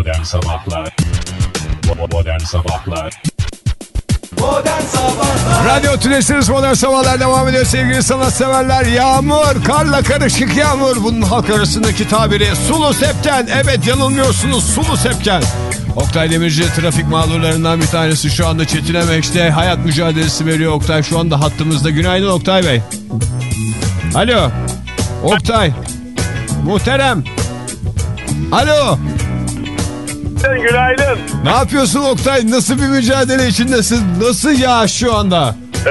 Modern Sabahlar Modern Sabahlar Modern Sabahlar Radyo Tülesi'niz Modern Sabahlar devam ediyor sevgili sanatseverler. Yağmur, karla karışık yağmur. Bunun halk arasındaki tabiri sulu sepken. Evet yanılmıyorsunuz sulu sepken. Oktay Demirci trafik mağdurlarından bir tanesi şu anda Çetinemek'te hayat mücadelesi veriyor Oktay şu anda hattımızda. Günaydın Oktay Bey. Alo. Oktay. Muhterem. Alo. Günaydın. Ne yapıyorsun Oktay? Nasıl bir mücadele içindesin? Nasıl yağış şu anda? Ee,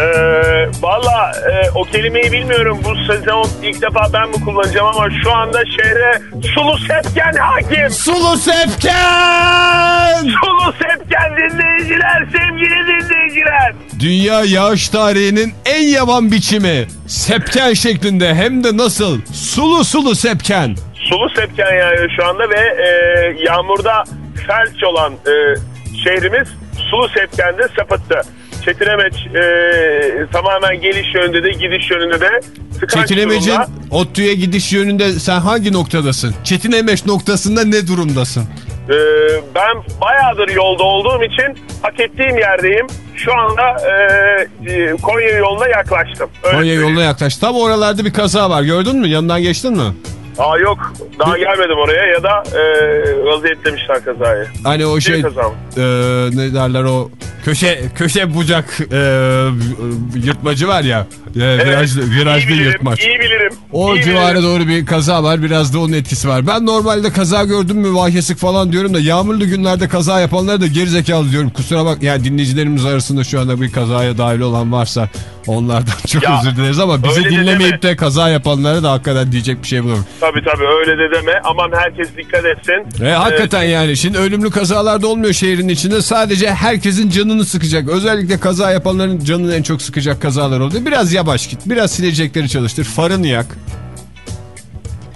Valla e, o kelimeyi bilmiyorum. Bu sezon ilk defa ben mi kullanacağım ama şu anda şehre sulu sepken hakim. Sulu sepken! Sulu sepken dinleyiciler, sevgili dinleyiciler. Dünya yağış tarihinin en yavan biçimi. Sepken şeklinde hem de nasıl? Sulu sulu sepken. Sulu sepken yağıyor şu anda ve e, yağmurda felç olan e, şehrimiz sulu sepkende sapıttı. Çetinemeç e, tamamen geliş yönünde de gidiş yönünde de Çetinemecin. Ottu'ya gidiş yönünde sen hangi noktadasın? Çetinemeç noktasında ne durumdasın? Ee, ben bayağıdır yolda olduğum için hak ettiğim yerdeyim. Şu anda e, e, Konya yoluna yaklaştım. Öyle Konya yoluna yaklaş. Tam oralarda bir kaza var gördün mü? Yanından geçtin mi? Aa yok daha gelmedim oraya ya da e, vaziyetlemişler kazayı. Hani o şey e, ne derler o köşe köşe bucak e, yırtmacı var ya. E, virajlı, iyi virajlı bilirim, yırtmaç. iyi bilirim. O iyi civara bilirim. doğru bir kaza var. Biraz da onun etkisi var. Ben normalde kaza gördüm mü vahşesik falan diyorum da yağmurlu günlerde kaza yapanlara da gerizekalı diyorum. Kusura bak yani dinleyicilerimiz arasında şu anda bir kazaya dahil olan varsa onlardan çok Ya, özür dileriz ama bizi de dinlemeyip deme. de kaza yapanlara da hakikaten diyecek bir şey bulamam. Tabii tabii öyle de deme. Aman herkes dikkat etsin. E, hakikaten yani şimdi ölümlü kazalar da olmuyor şehrin içinde. Sadece herkesin canını sıkacak. Özellikle kaza yapanların canını en çok sıkacak kazalar oldu. Biraz yavaş git. Biraz silecekleri çalıştır. Farını yak.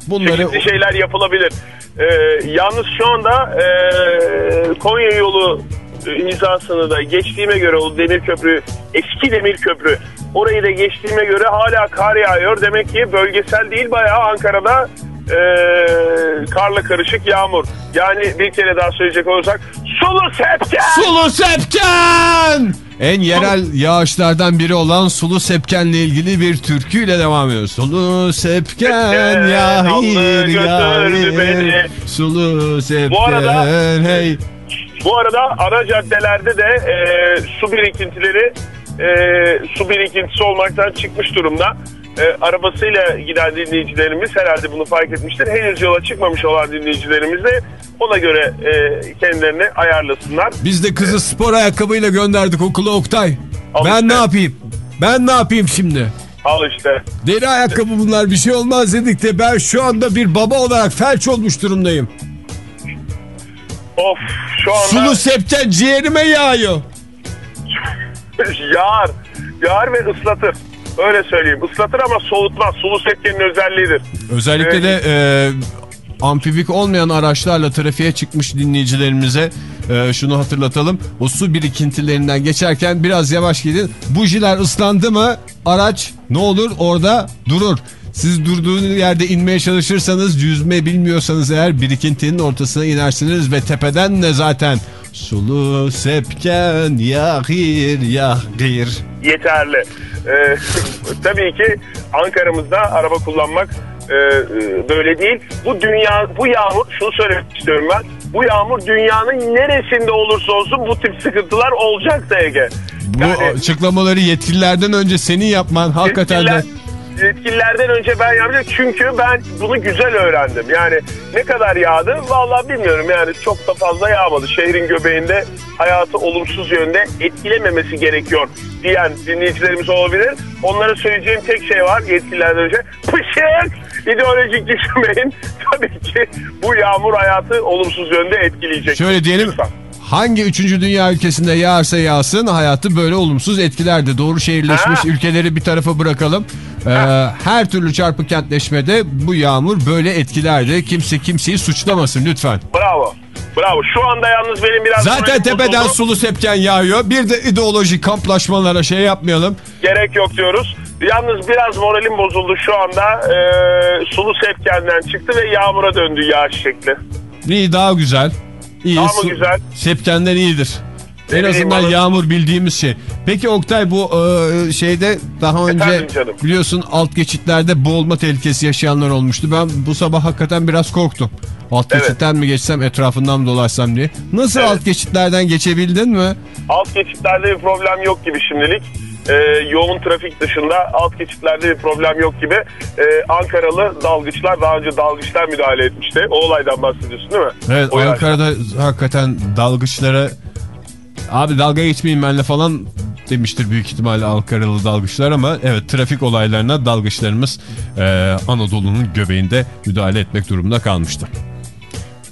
Bunları çeşitli şeyler yapılabilir. Ee, yalnız şu anda e, Konya yolu e, hizasını da geçtiğime göre o demir köprü eski demir köprü orayı da geçtiğime göre hala kar yağıyor. Demek ki bölgesel değil bayağı Ankara'da e, karla karışık yağmur. Yani bir kere daha söyleyecek olursak sulu sepken. Sulu Sepken! En yerel yağışlardan biri olan Sulu Sepken'le ilgili bir türküyle devam ediyoruz. Sulu Sepken yahir beni. yahir Sulu Sepken Bu arada- hey. Bu arada ana caddelerde de e, su birikintileri e, su birikintisi olmaktan çıkmış durumda. E, arabasıyla giden dinleyicilerimiz herhalde bunu fark etmiştir. Henüz yola çıkmamış olan dinleyicilerimiz de ona göre e, kendilerini ayarlasınlar. Biz de kızı spor ayakkabıyla gönderdik okula Oktay. Al ben işte. ne yapayım? Ben ne yapayım şimdi? Al işte. Deri ayakkabı bunlar bir şey olmaz dedik de ben şu anda bir baba olarak felç olmuş durumdayım. Of şu anda Sulu sepken ciğerime yağıyor. yağar. Yağar ve ıslatır. Öyle söyleyeyim. Islatır ama soğutmaz. Sulu sepkenin özelliğidir. Özellikle de e, amfibik olmayan araçlarla trafiğe çıkmış dinleyicilerimize e, şunu hatırlatalım. O su birikintilerinden geçerken biraz yavaş gidin. Bujiler ıslandı mı araç ne olur orada durur. Siz durduğunuz yerde inmeye çalışırsanız yüzme bilmiyorsanız eğer birikintinin ortasına inersiniz ve tepeden de zaten sulu sepken yahir yahir. yeterli. Ee, tabii ki Ankara'mızda araba kullanmak e, e, böyle değil. Bu dünya, bu yağmur, şunu söylemek istiyorum ben. Bu yağmur dünyanın neresinde olursa olsun bu tip sıkıntılar olacaktı Ege. Bu Yani- açıklamaları yetkililerden önce senin yapman hakikaten de... Yetkililer- Yetkililerden önce ben yapacağım çünkü ben bunu güzel öğrendim. Yani ne kadar yağdı vallahi bilmiyorum yani çok da fazla yağmadı. Şehrin göbeğinde hayatı olumsuz yönde etkilememesi gerekiyor diyen dinleyicilerimiz olabilir. Onlara söyleyeceğim tek şey var yetkililerden önce. Pışık! İdeolojik düşünmeyin. Tabii ki bu yağmur hayatı olumsuz yönde etkileyecek. Şöyle diyelim Lütfen. hangi üçüncü dünya ülkesinde yağarsa yağsın hayatı böyle olumsuz etkilerdi. Doğru şehirleşmiş Ha. ülkeleri bir tarafa bırakalım. Ee, her türlü çarpık kentleşmede bu yağmur böyle etkilerdi. Kimse kimseyi suçlamasın lütfen. Bravo. Bravo. Şu anda yalnız benim biraz... Zaten tepeden bozuldu. sulu sepken yağıyor. Bir de ideolojik kamplaşmalara şey yapmayalım. gerek yok diyoruz. Yalnız biraz moralim bozuldu şu anda. Ee, sulu sepkenden çıktı ve yağmura döndü yağış şekli. İyi daha güzel. İyi. Daha mı güzel? Sepkenden iyidir. En azından bana- yağmur bildiğimiz şey. Peki Oktay bu e, şeyde daha önce biliyorsun alt geçitlerde boğulma tehlikesi yaşayanlar olmuştu. Ben bu sabah hakikaten biraz korktum. Alt Evet. geçitten mi geçsem etrafından mı dolaşsam diye. Nasıl Evet. alt geçitlerden geçebildin mi? Alt geçitlerde bir problem yok gibi şimdilik. Ee, yoğun trafik dışında alt geçitlerde bir problem yok gibi. Ee, Ankaralı dalgıçlar daha önce dalgıçlar müdahale etmişti. O olaydan bahsediyorsun değil mi? Evet O yani. Ankara'da hakikaten dalgıçlara abi dalga geçmeyin benimle falan demiştir büyük ihtimalle Ankaralı dalgıçlar ama evet trafik olaylarına dalgıçlarımız e, Anadolu'nun göbeğinde müdahale etmek durumunda kalmıştı.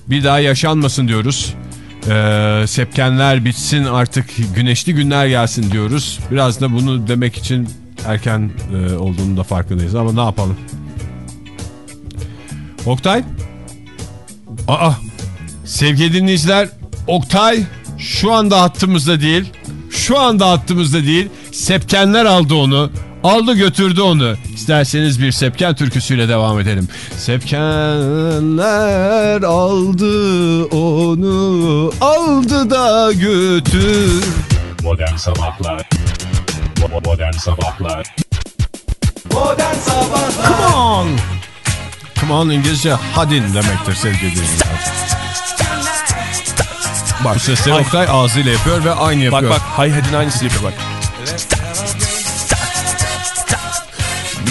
Bir daha yaşanmasın diyoruz. E, sepkenler bitsin artık güneşli günler gelsin diyoruz. Biraz da bunu demek için erken e, olduğunu da farkındayız ama ne yapalım. Oktay? Aa sevgili dinleyiciler Oktay şu anda hattımızda değil. Şu anda hattımızda değil. Sepkenler aldı onu. Aldı götürdü onu. İsterseniz bir Sepken türküsüyle devam edelim. Sepkenler aldı onu. Aldı da götür. Modern Sabahlar Modern Sabahlar Modern Sabahlar Come on. Come on İngilizce hadin demektir sevgili dinleyiciler. Bak bu sesleri Oktay ağzıyla yapıyor ve aynı yapıyor. Bak bak hay hadin aynısını yapıyor bak.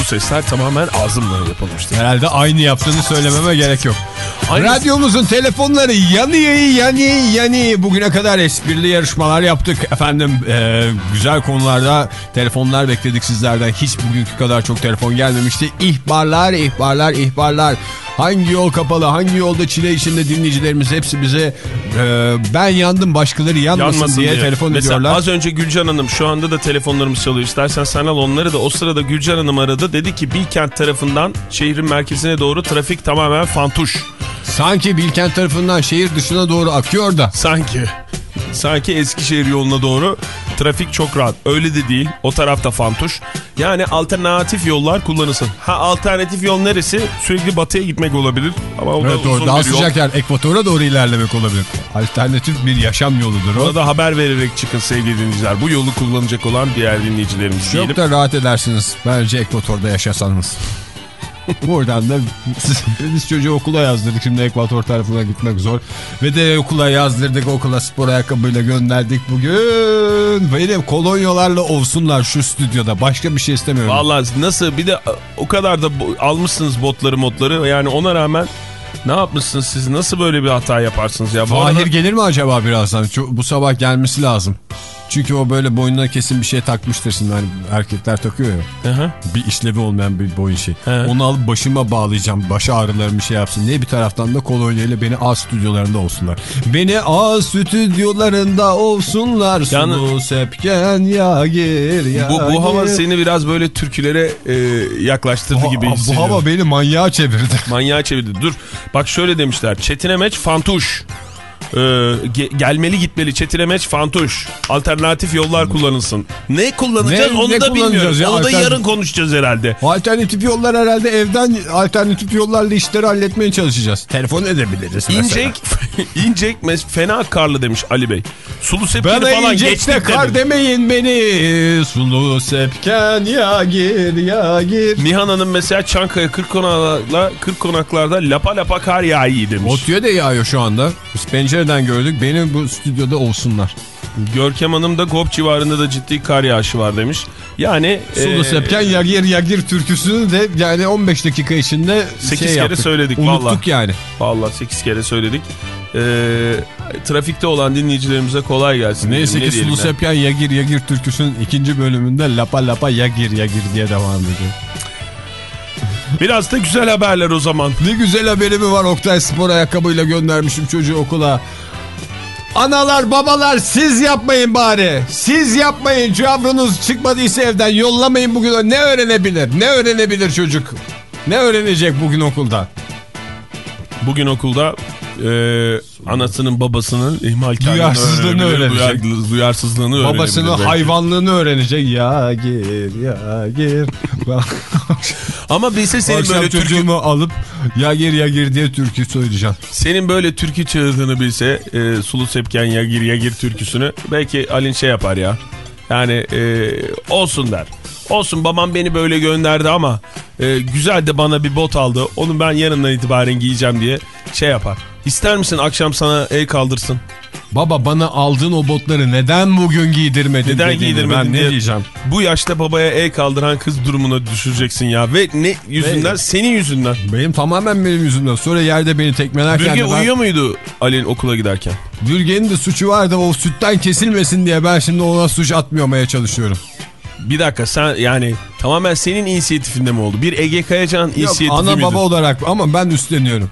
Bu sesler tamamen ağzımla yapılmıştır. Herhalde aynı yaptığını söylememe gerek yok. Aynı- Radyomuzun telefonları yanıyor yanıyor yanıyor. Bugüne kadar esprili yarışmalar yaptık. Efendim e, güzel konularda telefonlar bekledik sizlerden. Hiç bugünkü kadar çok telefon gelmemişti. İhbarlar, ihbarlar, ihbarlar. Hangi yol kapalı, hangi yolda çile içinde dinleyicilerimiz hepsi bize e, ben yandım başkaları yanmasın, Yanmasın diye, diye. telefon Mesela ediyorlar. az önce Gülcan Hanım şu anda da telefonlarımız çalıyor. İstersen sen al onları da o sırada Gülcan Hanım aradı. Dedi ki Bilkent tarafından şehrin merkezine doğru trafik tamamen fantuş. Sanki Bilkent tarafından şehir dışına doğru akıyor da. Sanki. Sanki Eskişehir yoluna doğru trafik çok rahat. Öyle de değil. O tarafta fantuş. Yani alternatif yollar kullanılsın. Ha alternatif yol neresi? Sürekli batıya gitmek olabilir. Ama o da Evet doğru. uzun Daha bir yol. sıcak yer. Ekvatora doğru ilerlemek olabilir. Alternatif bir yaşam yoludur o. Ona da haber vererek çıkın sevgili dinleyiciler. Bu yolu kullanacak olan diğer dinleyicilerimiz diyelim. Çok da rahat edersiniz. Bence Ekvator'da yaşasanız. Buradan da biz çocuğu okula yazdırdık. Şimdi Ekvator tarafına gitmek zor. Ve de okula yazdırdık. Okula spor ayakkabıyla gönderdik bugün. Benim kolonyalarla olsunlar şu stüdyoda. Başka bir şey istemiyorum. Vallahi nasıl bir de o kadar da almışsınız botları modları yani ona rağmen ne yapmışsınız siz nasıl böyle bir hata yaparsınız ya? Bu Fahir arada- gelir mi acaba birazdan? Bu sabah gelmesi lazım. Çünkü o böyle boynuna kesin bir şey takmıştır şimdi. Hani erkekler takıyor ya. Hı. Bir işlevi olmayan bir boyun şey. He. Onu alıp başıma bağlayacağım. Baş ağrılarım bir şey yapsın diye bir taraftan da kolonya ile beni A stüdyolarında olsunlar. Beni A stüdyolarında olsunlar. Sulu Yalnız- sepken ya gir ya Bu, bu hava gir. seni biraz böyle türkülere e, yaklaştırdı Bu- gibi bu hissediyorum. hava beni manyağa çevirdi. Manyağa çevirdi. Dur bak şöyle demişler. Çetinemeç fantuş. Ee, ge- gelmeli gitmeli çetinemeç fantuş. Alternatif yollar kullanılsın. Ne kullanacağız Ne- onu ne da bilmiyoruz. ya? Onu da yarın konuşacağız herhalde. Alternatif yollar herhalde evden alternatif yollarla işleri halletmeye çalışacağız. Telefon edebiliriz mesela. İncek, incek mes- fena karlı demiş Ali Bey. Sulu sepkeni Bana falan geçtik kar dedi. demeyin beni. Sulu sepken ya gir ya gir. Nihan Hanım mesela Çankaya Kırkkonak'la Kırkkonaklar'da lapa lapa kar yağıyor demiş. Otüye de yağıyor şu anda. Biz pencereden gördük. Benim bu stüdyoda olsunlar. Görkem Hanım da Gop civarında da ciddi kar yağışı var demiş. Yani Sulu e, sepken ya gir ya gir türküsünü de yani 15 dakika içinde Sekiz şey kere yaptık. söyledik Unuttuk vallahi. yani. Vallahi 8 kere söyledik. Ee, trafikte olan dinleyicilerimize kolay gelsin. Neyse diyelim, ki ne Sulu ya. sepken ya gir ya gir türküsünün ikinci bölümünde lapa lapa ya gir ya gir diye devam ediyor. Biraz da güzel haberler o zaman. Ne güzel haberimi var Oktay spor ayakkabıyla göndermişim çocuğu okula. Analar babalar siz yapmayın bari. Siz yapmayın. Yavrunuz çıkmadıysa evden yollamayın bugün. Ne öğrenebilir? Ne öğrenebilir çocuk? Ne öğrenecek bugün okulda? Bugün okulda e, anasının babasının ihmalkarlığını Duyarsızlığını öğrenecek. duyar- duyarsızlığını. Babasının belki. hayvanlığını öğrenecek. Ya gir ya gir. Ama bilse senin Akşam böyle türkü, çocuğumu alıp ya gir ya gir diye türkü söyleyeceğim. senin böyle türkü çığırdığını bilse e, Sulu Sepken ya gir ya gir türküsünü belki Alin şey yapar ya. Yani e, olsun der. Olsun babam beni böyle gönderdi ama e, güzel de bana bir bot aldı. Onu ben yarından itibaren giyeceğim diye şey yapar. İster misin akşam sana el kaldırsın? Baba bana aldığın o botları neden bugün giydirmedin Neden dediğini giydirmedin ben diye ne diyeceğim. Bu yaşta babaya el kaldıran kız durumuna düşüreceksin ya. Ve ne yüzünden? Ve- Senin yüzünden. Benim tamamen benim yüzümden. Sonra yerde beni tekmelerken Bürge ben... uyuyor muydu Ali'nin okula giderken? Bürge'nin de suçu var da o sütten kesilmesin diye ben şimdi ona suç atmamaya çalışıyorum. Bir dakika sen yani tamamen senin inisiyatifinde mi oldu? Bir Ege Kayacan Yok, inisiyatifi ana miydi? baba olarak ama ben üstleniyorum.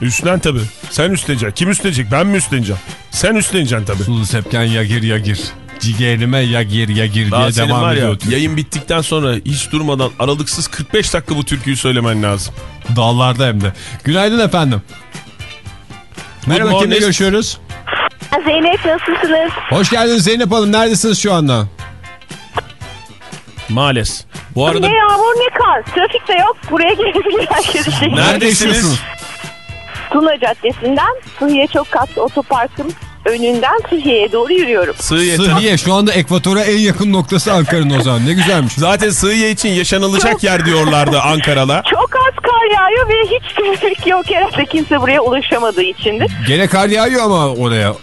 Üstlen tabii. Sen üstleneceksin. Kim üstlenecek? Ben mi üstleneceğim? Sen üstleneceksin tabii. Sulu sepken ya gir ya gir. Ciğerime ya gir ya gir Daha diye senin devam var ya ediyor. Türk. yayın bittikten sonra hiç durmadan aralıksız 45 dakika bu türküyü söylemen lazım. Dallarda hem de. Günaydın efendim. Merhaba kimle görüşüyoruz? Zeynep nasılsınız? Hoş geldiniz Zeynep Hanım. Neredesiniz şu anda? Maalesef. Bu arada Ne yağmur ne kar. Trafik de yok. Buraya gelebilir herkes. Nerede? Neredesiniz? Tuna Caddesi'nden Sıhhiye Çok Katlı Otopark'ın önünden Sıhhiye'ye doğru yürüyorum. Sığıye Sıhhiye şu anda ekvatora en yakın noktası Ankara'nın o zaman. Ne güzelmiş. Zaten Sığıye için yaşanılacak yer diyorlardı Ankara'da. Çok az kar yağıyor ve hiç trafik yok. Herhalde kimse buraya ulaşamadığı içindir. Gene kar yağıyor ama oraya.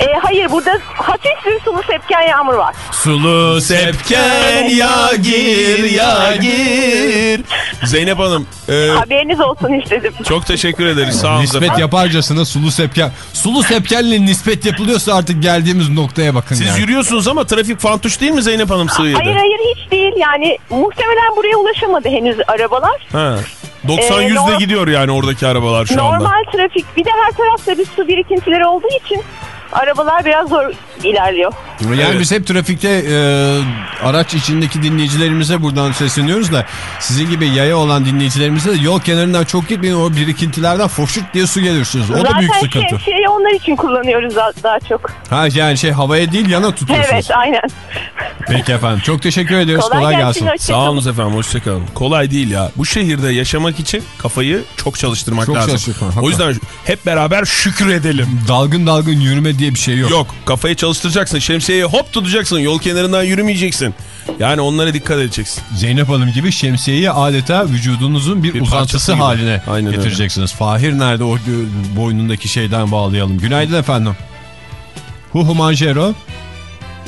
E, hayır burada hafif bir sulu sepken yağmur var. Sulu sepken ya gir ya gir. Zeynep Hanım e, Haberiniz olsun istedim. çok teşekkür ederiz sağ olun. Nispet yaparcasına sulu sepken. Sulu sepkenle nispet yapılıyorsa artık geldiğimiz noktaya bakın Siz yani. yürüyorsunuz ama trafik fantuş değil mi Zeynep Hanım Sığıye'de? Hayır hayır hiç değil. Yani muhtemelen buraya ulaşamadı henüz arabalar. Ha. 90 Ee, 100'de normal- gidiyor yani oradaki arabalar şu anda. Normal trafik. Bir de her tarafta bir su birikintileri olduğu için arabalar biraz zor ilerliyor. Yani Evet. biz hep trafikte e, araç içindeki dinleyicilerimize buradan sesleniyoruz da sizin gibi yaya olan dinleyicilerimize de yol kenarından çok gitmeyin o birikintilerden foşurt diye su gelirsiniz. O da Zaten büyük sıkıntı. şemsiyeyi onlar için kullanıyoruz daha, daha çok. Ha yani şey havaya değil yana tutuyorsunuz. Evet aynen. Peki efendim çok teşekkür ediyoruz. Kolay, Kolay, gelsin. gelsin. Sağ olun efendim hoşçakalın. Kolay değil ya. Bu şehirde yaşamak için kafayı çok çalıştırmak Çok lazım. çalıştırmak, o yüzden hep beraber şükredelim. Dalgın dalgın yürüme diye bir şey yok. Yok kafayı çalıştıracaksın. Şemsiyeyi hop tutacaksın. Yol kenarından yürümeyeceksin. Yani onlara dikkat edeceksin. Zeynep Hanım gibi şemsiyeyi adeta vücudunuzun bir, Bir uzantısı gibi. haline Aynen öyle. getireceksiniz. Fahir nerede o boynundaki şeyden bağlayalım. Günaydın efendim. Huhu Manjero.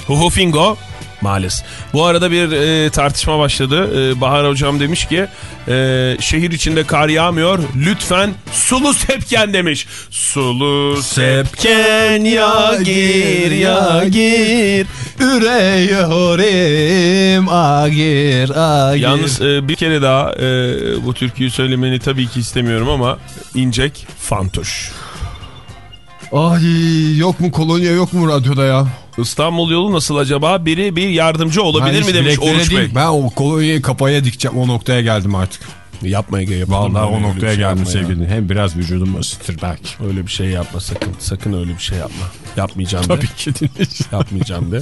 Huhufingo maalesef. Bu arada bir e, tartışma başladı. E, Bahar hocam demiş ki e, şehir içinde kar yağmıyor. Lütfen sulu sepken demiş. Sulu sepken ya gir ya gir. Üreyorim agir agir. Yalnız e, bir kere daha e, bu türküyü söylemeni tabii ki istemiyorum ama incek fantuş. Ay yok mu kolonya yok mu radyoda ya? İstanbul yolu nasıl acaba? Biri bir yardımcı olabilir mi demiş Oruç değil, Bey. Ben o kolonyayı kafaya dikeceğim o noktaya geldim artık. Yapmaya gerek Vallahi o bir noktaya şey geldim ya. sevgili. Hem biraz vücudum ısıtır belki. Öyle bir şey yapma sakın. Sakın öyle bir şey yapma. Yapmayacağım de. Tabii ki. Yapmayacağım de.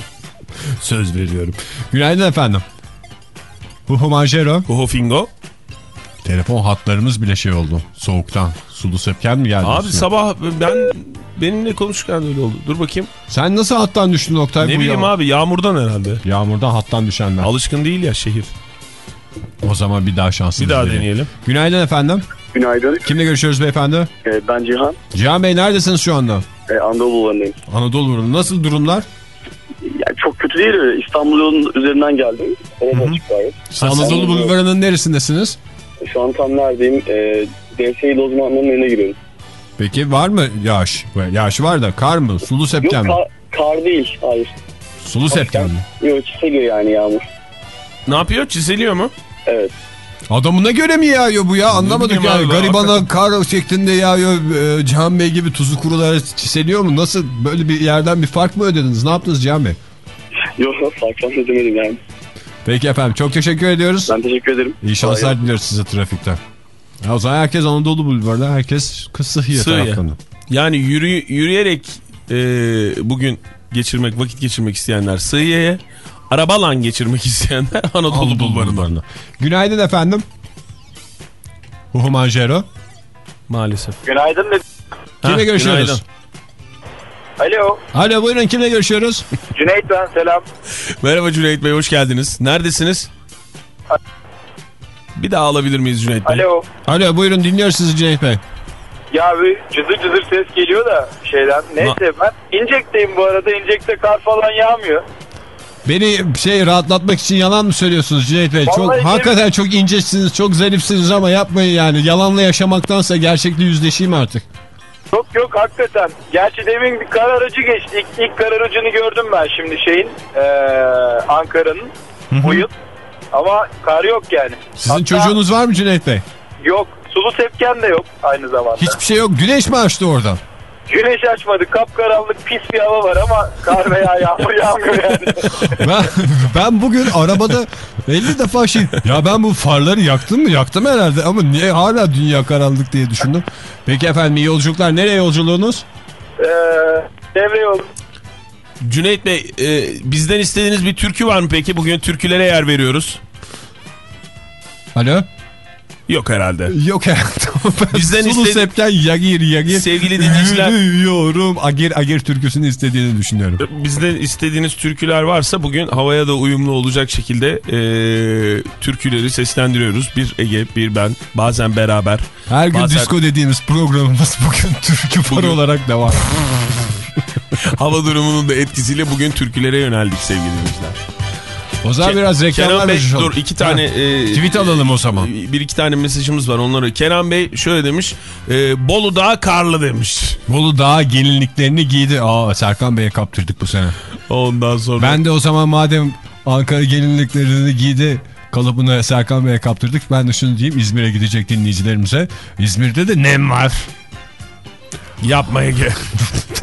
Söz veriyorum. Günaydın efendim. Huhu Manjero. Huhufingo. Telefon hatlarımız bile şey oldu. Soğuktan. Sulu sepken mi geldi? Abi üstüne? sabah ben benimle konuşurken öyle oldu. Dur bakayım. Sen nasıl hattan düştün Oktay? ne bileyim ya- abi yağmurdan herhalde. Yağmurdan hattan düşenler. Alışkın değil ya şehir. O zaman bir daha şansınız Bir daha deneyin. deneyelim. Günaydın efendim. Günaydın. Kimle görüşüyoruz beyefendi? Ee, ben Cihan. Cihan Bey neredesiniz şu anda? Ee. Anadolu Nasıl durumlar? Yani çok kötü değil? İstanbul yolunun üzerinden geldim. Anadolu Bulvarı'nın neresindesiniz? Şu an tam neredeyim? Ee, DSİ Lozmanlı'nın önüne giriyorum. Peki var mı yağış? Yağış var da kar mı? Sulu Yok sepken mi? kar, kar değil. Hayır. Sulu sepken mi? Yok çiseliyor yani yağmur. Ne yapıyor? Çiziliyor mu? Evet. Adamına göre mi yağıyor bu ya? Anlamadık bileyim yani. abi, Garibana kar şeklinde yağıyor. Ee, Cihan Bey gibi tuzu kurulara çiseliyor mu? Nasıl böyle bir yerden bir fark mı ödediniz? Ne yaptınız Cihan Bey? Yok farklı edemedim yani. Peki efendim çok teşekkür ediyoruz. Ben teşekkür ederim. İyi şanslar diliyoruz size trafikte. Ya o zaman herkes Anadolu Bulvarı'nda, herkes Sıhhiye taraflarında. Yani yürü, yürüyerek e, bugün geçirmek, vakit geçirmek isteyenler Sığıye'ye, arabalan geçirmek isteyenler Anadolu, Anadolu Bulvarı'na. Bulvarı'na. Günaydın efendim. Humanjero. Maalesef. Günaydın. Kimle görüşüyoruz? günaydın. Alo. Alo buyurun kimle görüşüyoruz? Cüneyt ben selam. Merhaba Cüneyt Bey, hoş geldiniz. Neredesiniz? Bir daha alabilir miyiz Cüneyt Bey? Alo. Alo buyurun dinliyoruz sizi Cüneyt Bey. Ya bir cızır cızır ses geliyor da şeyden. Neyse ben İncek'teyim bu arada. İncek'te kar falan yağmıyor. Beni şey rahatlatmak için yalan mı söylüyorsunuz Cüneyt Bey? Çok Vallahi hakikaten çok incesiniz, çok zarifsiniz ama yapmayın yani. Yalanla yaşamaktansa gerçekle yüzleşeyim artık. Yok yok hakikaten. Gerçi demin bir kar aracı geçti. İlk, ilk kar aracını gördüm ben şimdi şeyin eee, Ankara'nın bu yıl. Ama kar yok yani. Sizin Hatta çocuğunuz var mı Cüneyt Bey? Yok. Sulu sepken de yok aynı zamanda. Hiçbir şey yok. Güneş mi açtı oradan? Güneş açmadı. Kapkaranlık pis bir hava var ama kar veya yağmur yağmıyor yani. Ben, ben bugün arabada 50 defa şey ya ben bu farları yaktım mı? Yaktım herhalde ama niye hala dünya karanlık diye düşündüm. Peki efendim iyi yolculuklar. Nereye yolculuğunuz? Eee devre yolu. Cüneyt Bey, e, bizden istediğiniz bir türkü var mı peki? Bugün türkülere yer veriyoruz. Alo? Yok herhalde. Yok herhalde. Bizden Sulu istedi- sepken yagir yagir. Sevgili dinleyiciler- Yürüyorum. Agir agir türküsünü istediğini düşünüyorum. Bizden istediğiniz türküler varsa bugün havaya da uyumlu olacak şekilde e, türküleri seslendiriyoruz. Bir Ege, bir ben, bazen beraber. Her gün Bazen- disco dediğimiz programımız bugün türkü farı Bugün- olarak devam. Hava durumunun da etkisiyle bugün türkülere yöneldik sevgili dinleyiciler. O zaman biraz reklamlar Bey dur iki tane e, tweet alalım o zaman. Bir iki tane mesajımız var onları. Kenan Bey şöyle demiş. E, Bolu daha karlı demiş. Bolu Dağı gelinliklerini giydi. Aa Serkan Bey'e kaptırdık bu sene. Ondan sonra. Ben de o zaman madem Ankara gelinliklerini giydi kalıbını Serkan Bey'e kaptırdık. Ben de şunu diyeyim İzmir'e gidecek dinleyicilerimize. İzmir'de de nem var. Yapmaya gel.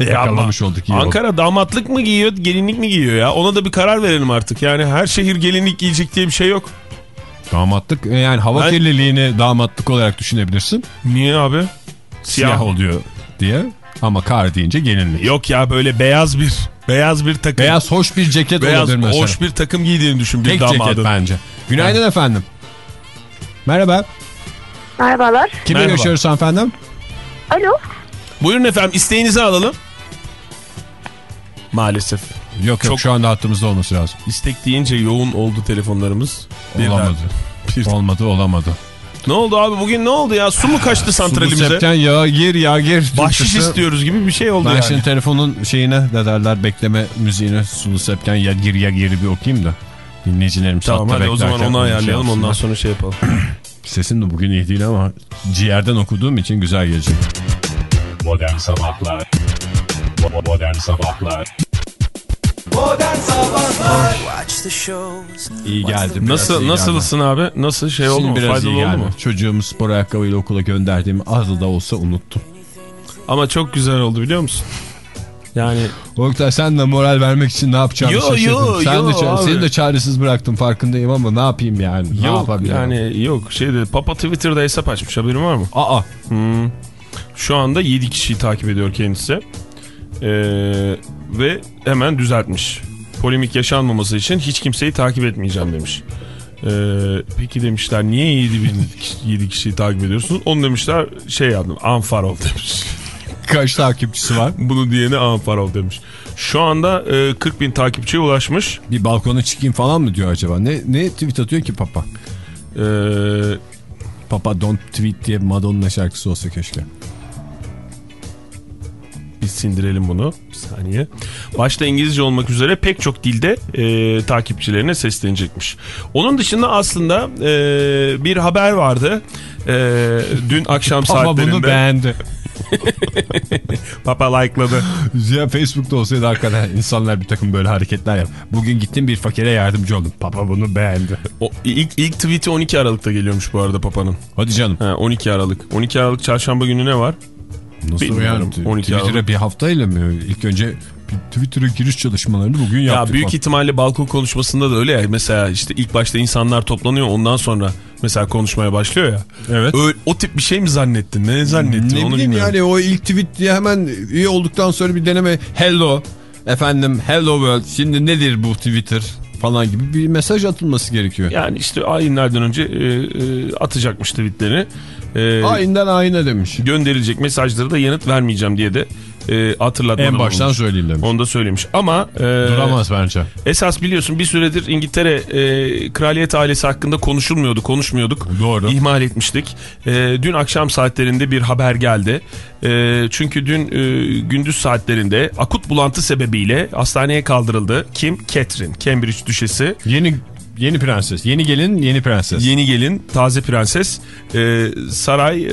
Yakalamış olduk. iyi oldu. Ankara damatlık mı giyiyor, gelinlik mi giyiyor ya? Ona da bir karar verelim artık. Yani her şehir gelinlik giyecek diye bir şey yok. Damatlık e, yani hava Ben- kirliliğini damatlık olarak düşünebilirsin. Niye abi? Siyah, oluyor diye. Ama kar deyince gelinlik. Yok ya böyle beyaz bir beyaz bir takım. Beyaz hoş bir ceket beyaz olabilir mesela. hoş bir takım giydiğini düşün bir Tek damadın. ceket bence. Günaydın efendim. Merhaba. Merhabalar. Kimle Merhaba. görüşüyoruz efendim? Alo. Buyurun efendim isteğinizi alalım. Maalesef. Yok yok Çok- şu anda hattımızda olması lazım. İstek deyince yoğun oldu telefonlarımız. Olamadı. Bir- Olmadı olamadı. Ne oldu abi bugün ne oldu ya? Su mu kaçtı santralimize? septen ya gir ya gir. Bahşiş türküsü. istiyoruz gibi bir şey oldu Ben yani. şimdi telefonun şeyine ne derler bekleme müziğine sulu sepken ya gir ya geri bir okuyayım da. Dinleyicilerim Tamam hadi o zaman beklerken onu bir şey ayarlayalım ondan sonra şey yapalım. Sesim de bugün iyi değil ama ciğerden okuduğum için güzel gelecek. Modern Sabahlar Modern Sabahlar Modern Sabahlar İyi geldi. biraz Nasıl iyi nasılsın abi? Nasıl şey oldu mu? biraz Faydalı iyi oldu geldi. mu? Çocuğumu spor ayakkabıyla okula gönderdiğimi az da olsa unuttum. Ama çok güzel oldu biliyor musun? Yani Oktay sen de moral vermek için ne yapacağını Yo, yo, sen yo de, ça- abi. seni de çaresiz bıraktım farkındayım ama ne yapayım yani? ne yok yapabilirim? yani yok şeyde Papa Twitter'da hesap açmış haberin var mı? Aa Hmm. Şu anda 7 kişiyi takip ediyor kendisi. Ee, ve hemen düzeltmiş. Polemik yaşanmaması için hiç kimseyi takip etmeyeceğim demiş. Ee, peki demişler niye 7, bin, 7 kişiyi takip ediyorsunuz? Onu demişler şey yaptım unfollow demiş. kaç takipçisi var? Bunu diyene unfollow demiş. Şu anda e, 40 bin takipçiye ulaşmış. Bir balkona çıkayım falan mı diyor acaba? Ne ne tweet atıyor ki papa? Ee, Papa Don't Tweet diye Madonna şarkısı olsa keşke. Biz sindirelim bunu. Bir saniye. Başta İngilizce olmak üzere pek çok dilde e, takipçilerine seslenecekmiş. Onun dışında aslında e, bir haber vardı. E, dün akşam saatlerinde. bunu beğendi. Papa like'ladı. ya Facebook'ta olsaydı hakikaten insanlar bir takım böyle hareketler yap. Bugün gittim bir fakire yardımcı oldum. Papa bunu beğendi. O, ilk, ilk tweet'i 12 Aralık'ta geliyormuş bu arada Papa'nın. Hadi canım. Ha, 12 Aralık. 12 Aralık çarşamba günü ne var? Nasıl Bilmiyorum, yani? 12 Aralık. Twitter'a bir haftayla mı? İlk önce Twitter'a giriş çalışmalarını bugün Ya yaptık. büyük falan. ihtimalle balkon konuşmasında da öyle ya. Mesela işte ilk başta insanlar toplanıyor ondan sonra mesela konuşmaya başlıyor ya. Evet. Öyle, o tip bir şey mi zannettin? Ne zannettin Ne onu bileyim bilmiyorum. yani o ilk tweet diye hemen üye olduktan sonra bir deneme hello efendim hello world şimdi nedir bu Twitter falan gibi bir mesaj atılması gerekiyor. Yani işte ayinlerden önce e, e, atacakmış tweetleri. E, Ayinden ayine demiş. gönderilecek mesajları da yanıt vermeyeceğim diye de e, hatırlatmadan En baştan olmuş. söyleyeyim demiş. Onu da söylemiş. Ama e, Duramaz bence. esas biliyorsun bir süredir İngiltere e, kraliyet ailesi hakkında konuşulmuyordu, konuşmuyorduk. Doğru. İhmal etmiştik. E, dün akşam saatlerinde bir haber geldi. E, çünkü dün e, gündüz saatlerinde akut bulantı sebebiyle hastaneye kaldırıldı. Kim? Catherine, Cambridge düşesi. Yeni yeni prenses. Yeni gelin yeni prenses. Yeni gelin, taze prenses. E, saray e,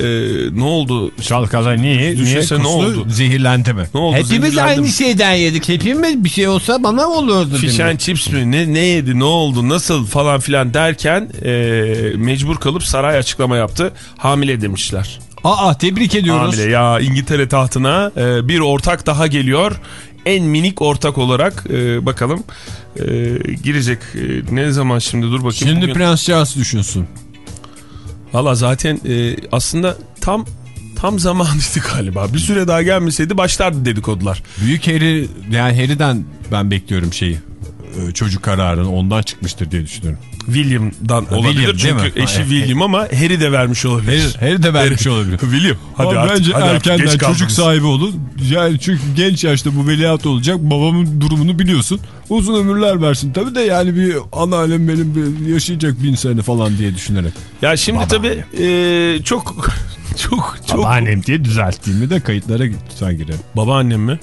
ne oldu? Çalkala niye? Niye Düşese ne oldu? Zehirlendi mi? Ne oldu? Hepimiz aynı mi? şeyden yedik. Hepimiz bir şey olsa bana olurdu. Fish demiş. and chips mi? Ne, ne yedi? Ne oldu? Nasıl? Falan filan derken e, mecbur kalıp saray açıklama yaptı. Hamile demişler. Aa tebrik ediyoruz. Hamile ya İngiltere tahtına e, bir ortak daha geliyor. En minik ortak olarak e, bakalım e, girecek. E, ne zaman şimdi dur bakayım. Şimdi Bugün- Prens Charles düşünsün. Valla zaten e, aslında tam tam zamanıydı galiba. Bir süre daha gelmeseydi başlardı dedikodular. Büyük Harry yani Harry'den ben bekliyorum şeyi. Ee, Çocuk kararını ondan çıkmıştır diye düşünüyorum. William'dan Ha, olabilir William, değil çünkü mi? eşi Ha. William ama Harry de vermiş olabilir. Harry, Harry de vermiş olabilir. William hadi Ama artık, bence hadi artık, erkenden geç çocuk sahibi olun. Yani çünkü genç yaşta bu veliaht olacak. Babamın durumunu biliyorsun. Uzun ömürler versin. Tabii de yani bir ana alem benim yaşayacak bin sene falan diye düşünerek. Ya şimdi tabii e, çok çok çok Babaannem diye düzelttiğimi de kayıtlara lütfen girelim. babaannem mi?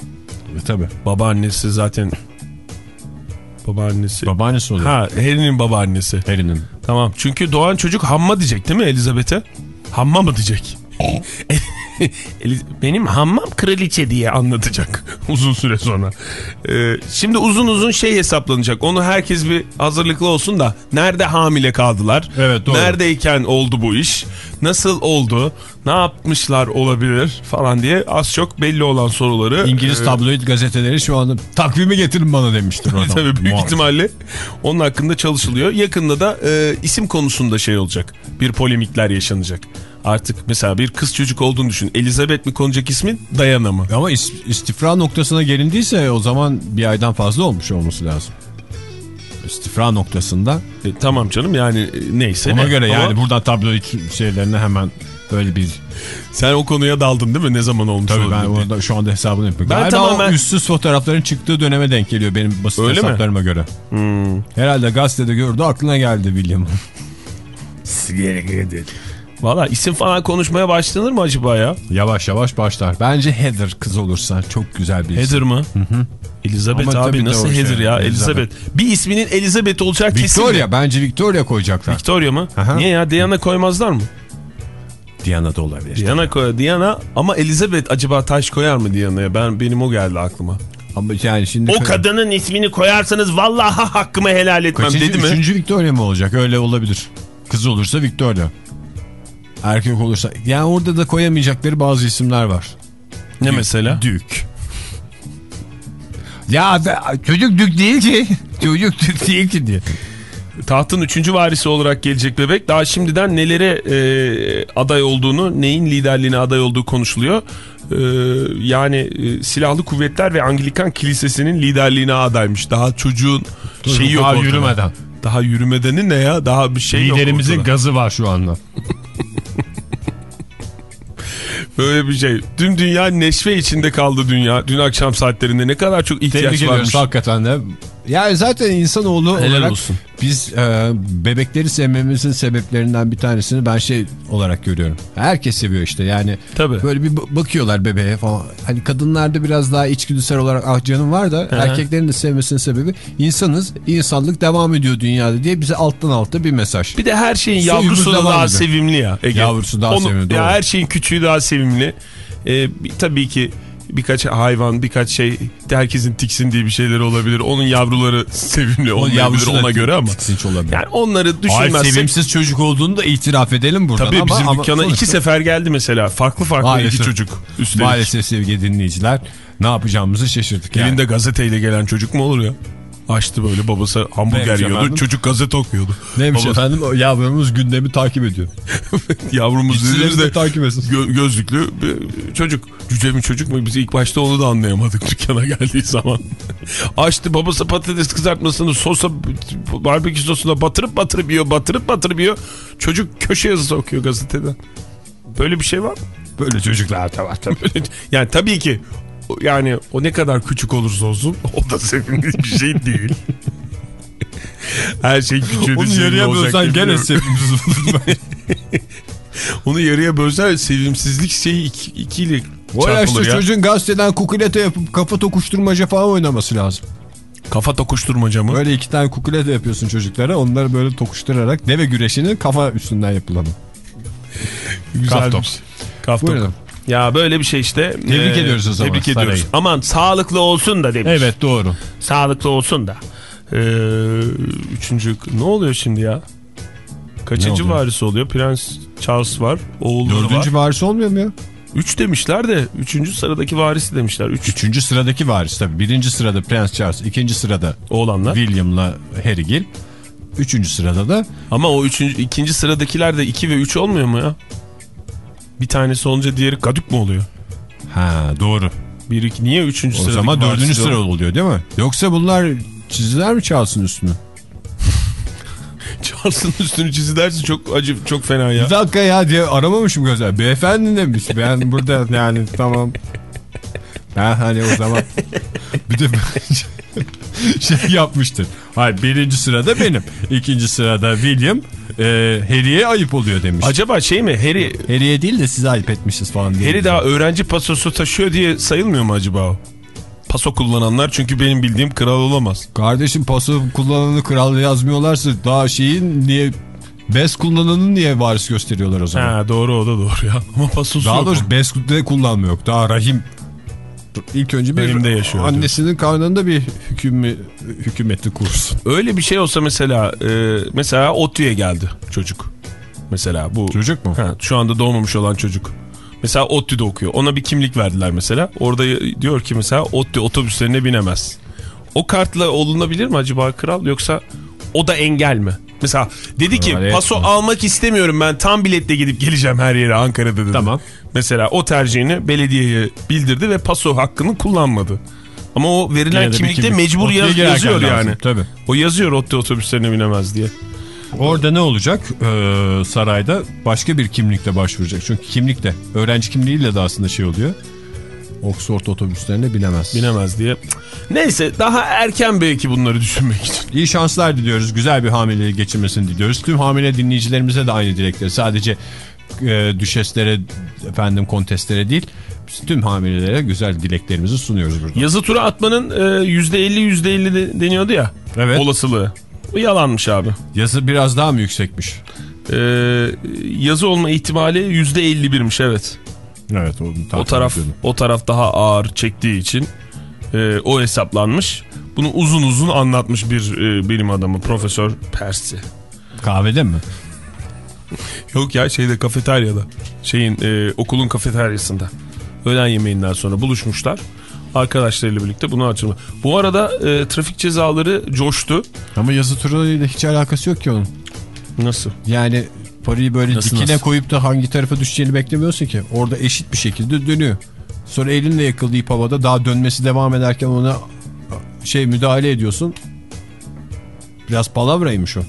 E, tabii. Babaannesi zaten babaannesi. Babaannesi oluyor. Ha Harry'nin babaannesi. Harry'nin. Tamam. Çünkü doğan çocuk Hamma diyecek değil mi Elizabeth'e? Hamma mı diyecek? Benim hammam kraliçe diye anlatacak uzun süre sonra. Ee, şimdi uzun uzun şey hesaplanacak. Onu herkes bir hazırlıklı olsun da nerede hamile kaldılar? Evet, doğru. Neredeyken oldu bu iş? Nasıl oldu? Ne yapmışlar olabilir falan diye az çok belli olan soruları. İngiliz e, tabloid gazeteleri şu anda takvimi getirin bana demiştir. Tabii büyük Muhakkak. ihtimalle onun hakkında çalışılıyor. Yakında da e, isim konusunda şey olacak. Bir polemikler yaşanacak. Artık mesela bir kız çocuk olduğunu düşün. Elizabeth mi konacak ismin? Diana mı? Ama is- istifra noktasına gelindiyse o zaman bir aydan fazla olmuş olması lazım. İstifra noktasında. E, tamam canım yani e, neyse. Ona ne. göre Ama yani buradan tabloid şeylerine hemen böyle bir... Sen o konuya daldın değil mi? Ne zaman olmuş Tabii ben diye. orada şu anda hesabını yapıyorum. Ben Galiba tamamen- üstsüz fotoğrafların çıktığı döneme denk geliyor benim basit Öyle mi? hesaplarıma göre. Hmm. Herhalde gazetede gördü aklına geldi William. Valla isim falan konuşmaya başlanır mı acaba ya? yavaş yavaş başlar. Bence Heather kız olursa çok güzel bir isim. Heather mı? Elizabeth Ama abi nasıl Heather şey, ya? Elizabeth. Elizabeth. Bir isminin Elizabeth olacak kesin. mi? Victoria bence Victoria koyacaklar. Victoria mı? Aha. Niye ya? Diana koymazlar mı? Diana da olabilir. Diana koy. Diana ama Elizabeth acaba taş koyar mı Diana'ya? Ben benim o geldi aklıma. Ama yani şimdi O kadının ismini koyarsanız vallahi hakkımı helal etmem Kaçıncı, dedi mi? Üçüncü Victoria mı olacak? Öyle olabilir. Kız olursa Victoria. Erkek olursa. Yani orada da koyamayacakları bazı isimler var. Ne mesela? Dük. Ya çocuk dük değil ki. çocuk dük değil ki diye. Tahtın üçüncü varisi olarak gelecek bebek daha şimdiden nelere e, aday olduğunu, neyin liderliğine aday olduğu konuşuluyor. E, yani e, silahlı kuvvetler ve Anglikan Kilisesi'nin liderliğine adaymış. Daha çocuğun şeyi yok Daha ortada. yürümeden. Daha yürümedeni ne ya? Daha bir şey yok Liderimizin gazı var şu anda. Böyle bir şey. Tüm dünya neşve içinde kaldı dünya. Dün akşam saatlerinde ne kadar çok ihtiyaç Tebrik varmış. hakikaten de. Yani zaten insanoğlu Helal olarak olsun. biz e, bebekleri sevmemizin sebeplerinden bir tanesini ben şey olarak görüyorum. Herkes seviyor işte yani. Tabii. Böyle bir ba- bakıyorlar bebeğe falan. Hani kadınlarda biraz daha içgüdüsel olarak ah canım var da erkeklerin de sevmesinin sebebi insanız. insanlık devam ediyor dünyada diye bize alttan alta bir mesaj. Bir de her şeyin yavrusu da daha ediyor. sevimli ya. Ege. Yavrusu daha sevimli, Ya doğru. her şeyin küçüğü daha sevimli. Ee, tabii ki birkaç hayvan, birkaç şey herkesin tiksindiği bir şeyleri olabilir. Onun yavruları sevimli olmayabilir ona göre ama. tiksinç olabilir. Yani onları Hayır düşünmezsek sevimsiz çocuk olduğunu da itiraf edelim buradan tabii ama, bizim ama dükkana iki sonuçta- sefer geldi mesela. Farklı farklı Maalesef. iki çocuk üstelik. Maalesef sevgili dinleyiciler ne yapacağımızı şaşırdık yani. Elinde gazeteyle gelen çocuk mu olur ya? Açtı böyle babası hamburger Neymiş yiyordu. efendim? Çocuk gazete okuyordu. Neymiş Babası- efendim yavrumuz gündemi takip ediyor. Yavrumuz dediğimizde de takip etsin. gö- gözlüklü bir çocuk. Cüce mi çocuk mu? Biz ilk başta onu da anlayamadık dükkana geldiği zaman. Açtı babası patates kızartmasını sosa barbekü sosuna batırıp batırıp yiyor. Batırıp batırıp yiyor. Çocuk köşe yazısı okuyor gazeteden. Böyle bir şey var mı? Böyle çocuklar da var tabii. Yani tabii ki yani o ne kadar küçük olursa olsun o da sevimli bir şey değil. Her şey küçüğünü Onu yarıya bölsen gene sevimsiz olur. Onu yarıya bölsen sevimsizlik şeyi iki, ikiyle çarpılır ya. çocuğun gazeteden kukulete yapıp kafa tokuşturmaca falan oynaması lazım. Kafa tokuşturmaca mı? Böyle iki tane kukulete yapıyorsun çocuklara onları böyle tokuşturarak deve güreşinin kafa üstünden yapılanı. Güzel Kaftok. Kaftok. Buyurun. Ya böyle bir şey işte. Tebrik Ee, ediyoruz o zaman Tebrik sarayı. ediyoruz. Aman sağlıklı olsun da demiş. Evet doğru. Sağlıklı olsun da. Ee, üçüncü ne oluyor şimdi ya? Kaçıncı oluyor? varisi oluyor? Prens Charles var. Oğulları Dördüncü var. varis olmuyor mu ya? Üç demişler de üçüncü sıradaki varisi demişler. Üç Üçüncü sıradaki varis tabii. Birinci sırada Prens Charles, ikinci sırada oğlanlar. William'la Harry Üçüncü sırada da Ama o üçüncü, ikinci sıradakiler de iki ve üç olmuyor mu ya? Bir tanesi olunca diğeri kadük mü oluyor? ha doğru. Bir iki niye üçüncü O sıradaki zaman dördüncü sıra oluyor değil mi? Yoksa bunlar çiziler mi Charles'ın üstünü? Charles'ın üstünü çizilerse çok acı çok fena ya. Bir dakika ya diye aramamışım gözler. Beyefendi demiş. Ben burada yani tamam. Ben hani o zaman bir de şey yapmıştır. Hayır birinci sırada benim. ikinci sırada William. E, Harry'e ayıp oluyor demiş. Acaba şey mi Harry Harry'e değil de size ayıp etmişiz falan diye. Harry daha öğrenci pasosu taşıyor diye sayılmıyor mu acaba o? Paso kullananlar çünkü benim bildiğim kral olamaz. Kardeşim paso kullananı kral yazmıyorlarsa daha şeyin niye Bes kullananın niye varis gösteriyorlar o zaman? Ha doğru o da doğru ya. Ama pasosu Daha doğrusu Beskut'ta kullanma yok. Daha rahim ilk önce bir Rahimde yaşıyor annesinin karnında bir hükümü, hükümeti kursun. Öyle bir şey olsa mesela e, mesela ODTÜ'ye geldi çocuk. Mesela bu. Çocuk mu? Ha, şu anda doğmamış olan çocuk. Mesela ODTÜ'de okuyor. Ona bir kimlik verdiler mesela. Orada diyor ki mesela ODTÜ otobüslerine binemez. O kartla olunabilir mi acaba kral yoksa o da engel mi? Mesela dedi ki Kraliyet paso mi? almak istemiyorum ben tam biletle gidip geleceğim her yere Ankara'da dedi. Tamam. Mesela o tercihini belediyeye bildirdi ve paso hakkını kullanmadı. Ama o verilen Yine kimlikte kimlik. mecbur yaz- yazıyor lazım, yani. Tabii. O yazıyor ODTÜ otobüslerine binemez diye. Orada ne olacak? Ee, sarayda başka bir kimlikle başvuracak. Çünkü kimlikle, öğrenci kimliğiyle de aslında şey oluyor. Oxford otobüslerine binemez. Binemez diye. Neyse daha erken belki bunları düşünmek için. İyi şanslar diliyoruz. Güzel bir hamileyi geçirmesini diliyoruz. Tüm hamile dinleyicilerimize de aynı dilekleri. Sadece e, düşeslere, efendim kontestlere değil. Tüm hamilelere güzel dileklerimizi sunuyoruz burada. Yazı tura atmanın e, %50 %50 de- deniyordu ya. Evet. Olasılığı. Bu yalanmış abi. Yazı biraz daha mı yüksekmiş? E, yazı olma ihtimali %51'miş evet. Evet. O taraf o taraf daha ağır çektiği için e, o hesaplanmış. Bunu uzun uzun anlatmış bir e, bilim adamı Profesör Percy. Kahvede mi? Yok ya şeyde kafeteryada. Şeyin e, okulun kafeteryasında. Öğlen yemeğinden sonra buluşmuşlar. Arkadaşlarıyla birlikte bunu açılma. Bu arada e, trafik cezaları coştu. Ama yazı turuyla hiç alakası yok ki onun. Nasıl? Yani parayı böyle Nasıl, dikine nasıl? koyup da hangi tarafa düşeceğini beklemiyorsun ki. Orada eşit bir şekilde dönüyor. Sonra elinle yakalayıp havada daha dönmesi devam ederken ona şey müdahale ediyorsun. Biraz palavraymış o.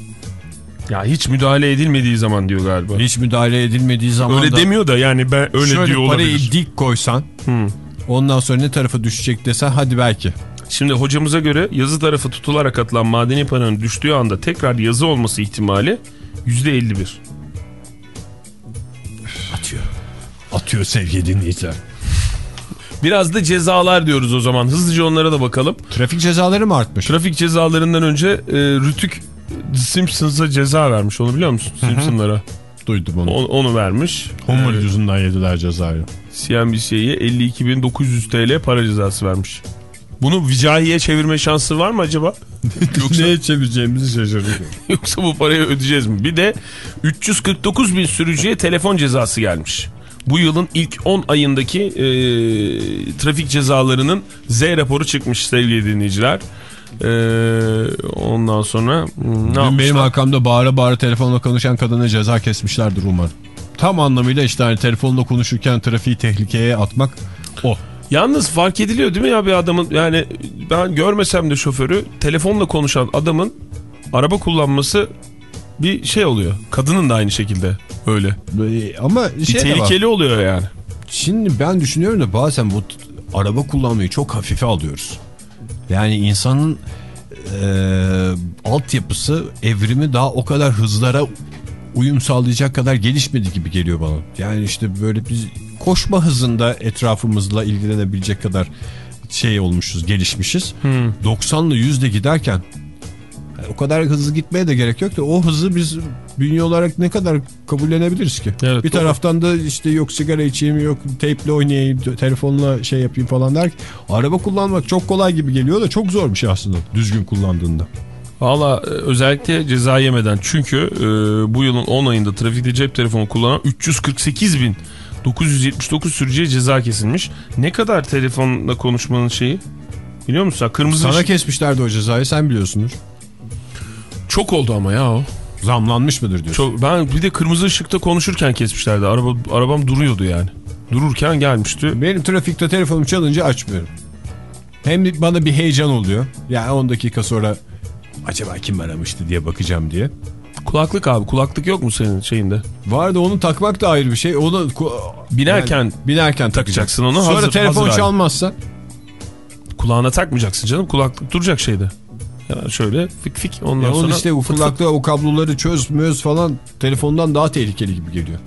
Ya hiç müdahale edilmediği zaman diyor galiba. Hiç müdahale edilmediği zaman Öyle da demiyor da yani ben öyle şöyle diyor parayı olabilir. dik koysan ondan sonra ne tarafa düşecek desen hadi belki. Şimdi hocamıza göre yazı tarafı tutularak atılan madeni paranın düştüğü anda tekrar yazı olması ihtimali %51. Atıyor. Atıyor sevgili dinleyiciler. Biraz da cezalar diyoruz o zaman. Hızlıca onlara da bakalım. Trafik cezaları mı artmış? Trafik cezalarından önce e, Rütük Simpsons'a ceza vermiş onu biliyor musun? Simpsonlara. duydum onu. O- onu vermiş. Homer Ee, yüzünden yediler cezayı. CNBC'ye 52.900 TL para cezası vermiş. Bunu vicahiye çevirme şansı var mı acaba? Yoksa, Neye çevireceğimizi şaşırdık. yoksa bu parayı ödeyeceğiz mi? Bir de 349 bin sürücüye telefon cezası gelmiş. Bu yılın ilk 10 ayındaki e, trafik cezalarının Z raporu çıkmış sevgili dinleyiciler. E, ondan sonra hmm, ne Dün benim arkamda bağıra bağıra telefonla konuşan kadına ceza kesmişlerdir umarım. Tam anlamıyla işte hani telefonla konuşurken trafiği tehlikeye atmak o. Yalnız fark ediliyor değil mi ya bir adamın yani ben görmesem de şoförü telefonla konuşan adamın araba kullanması bir şey oluyor. Kadının da aynı şekilde öyle. Böyle, ama Bir şey tehlikeli oluyor yani. Şimdi ben düşünüyorum da bazen bu araba kullanmayı çok hafife alıyoruz. Yani insanın eee altyapısı evrimi daha o kadar hızlara uyum sağlayacak kadar gelişmedi gibi geliyor bana. Yani işte böyle biz koşma hızında etrafımızla ilgilenebilecek kadar şey olmuşuz, gelişmişiz. 90'lı 100'de giderken yani o kadar hızlı gitmeye de gerek yok da o hızı biz bünye olarak ne kadar kabullenebiliriz ki? Evet, bir doğru. taraftan da işte yok sigara içeyim yok teyple oynayayım telefonla şey yapayım falan der. Araba kullanmak çok kolay gibi geliyor da çok zor bir şey aslında düzgün kullandığında. Valla e, özellikle ceza yemeden çünkü e, bu yılın 10 ayında trafikte cep telefonu kullanan 348 bin 979 sürücüye ceza kesilmiş. Ne kadar telefonla konuşmanın şeyi? Biliyor musun? Kırmızı Sana ışık- kesmişlerdi o cezayı sen biliyorsundur. çok oldu ama ya o. Zamlanmış mıdır diyorsun? Çok, ben bir de kırmızı ışıkta konuşurken kesmişlerdi. Araba arabam duruyordu yani. Dururken gelmişti. Benim trafikte telefonum çalınca açmıyorum. Hem bana bir heyecan oluyor. Yani 10 dakika sonra acaba kim aramıştı diye bakacağım diye. Kulaklık abi kulaklık yok mu senin şeyinde? Vardı onu takmak da ayrı bir şey. Onu ku- Binerken yani binerken takacaksın onu. Sonra Hazır- telefon hazır çalmazsa kulağına takmayacaksın canım. Kulaklık duracak şeyde. Yani şöyle fik fik ondan ya onun sonra işte o o kabloları çöz möz falan telefondan daha tehlikeli gibi geliyor.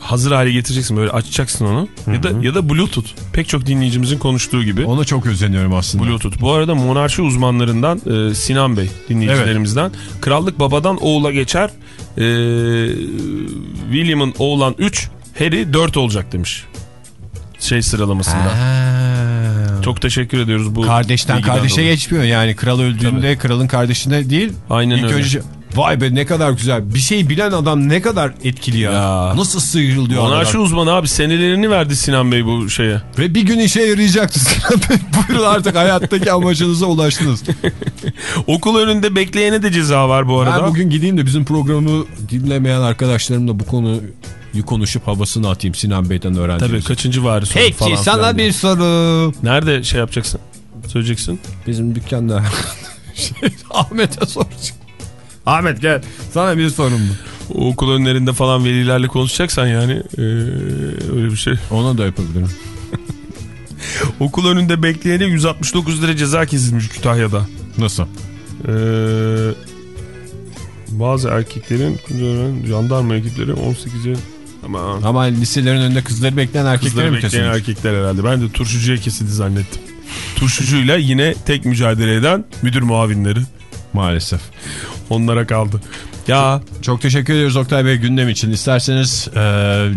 Hazır hale getireceksin böyle açacaksın onu. Ya da ya da Bluetooth. Pek çok dinleyicimizin konuştuğu gibi. Ona çok özeniyorum aslında. Bluetooth. Bu arada monarşi uzmanlarından e, Sinan Bey dinleyicilerimizden. Krallık babadan oğula geçer. E, William'ın oğlan 3, Harry 4 olacak demiş. Şey sıralamasında. Çok teşekkür ediyoruz bu Kardeşten kardeşe dolayı. geçmiyor yani kral öldüğünde kralın kardeşine değil. Aynen İlk öyle. önce vay be ne kadar güzel. Bir şey bilen adam ne kadar etkili ya. Ya. Nasıl sıyrılıyor Monarşi aradan. uzmanı abi senelerini verdi Sinan Bey bu şeye. Ve bir gün işe yarayacaktı Sinan Bey. Buyurun artık hayattaki amacınıza ulaştınız. Okul önünde bekleyene de ceza var bu arada. Ben bugün gideyim de bizim programı dinlemeyen arkadaşlarımla bu konuyu konuşup havasını atayım Sinan Bey'den öğreneceğiz. Tabii kaçıncı var soru falan Peki sana diye. bir soru. Nerede şey yapacaksın? Söyleyeceksin. Bizim dükkanda şey, Ahmet'e soracağım. Ahmet gel sana bir sorum bu. O okul önlerinde falan velilerle konuşacaksan yani eee, öyle bir şey. Ona da yapabilirim. Okul önünde bekleyene 169 lira ceza kesilmiş Kütahya'da. Nasıl? Eee, bazı erkeklerin jandarma ekipleri 18'e ama Ama liselerin önünde kızları bekleyen erkekleri kızları mi bekleyen kesilmiş? erkekler herhalde. Ben de turşucuya kesildi zannettim. Turşucuyla yine tek mücadele eden müdür muavinleri. Maalesef. Onlara kaldı. Ya Çok teşekkür ediyoruz Oktay Bey gündem için. İsterseniz e,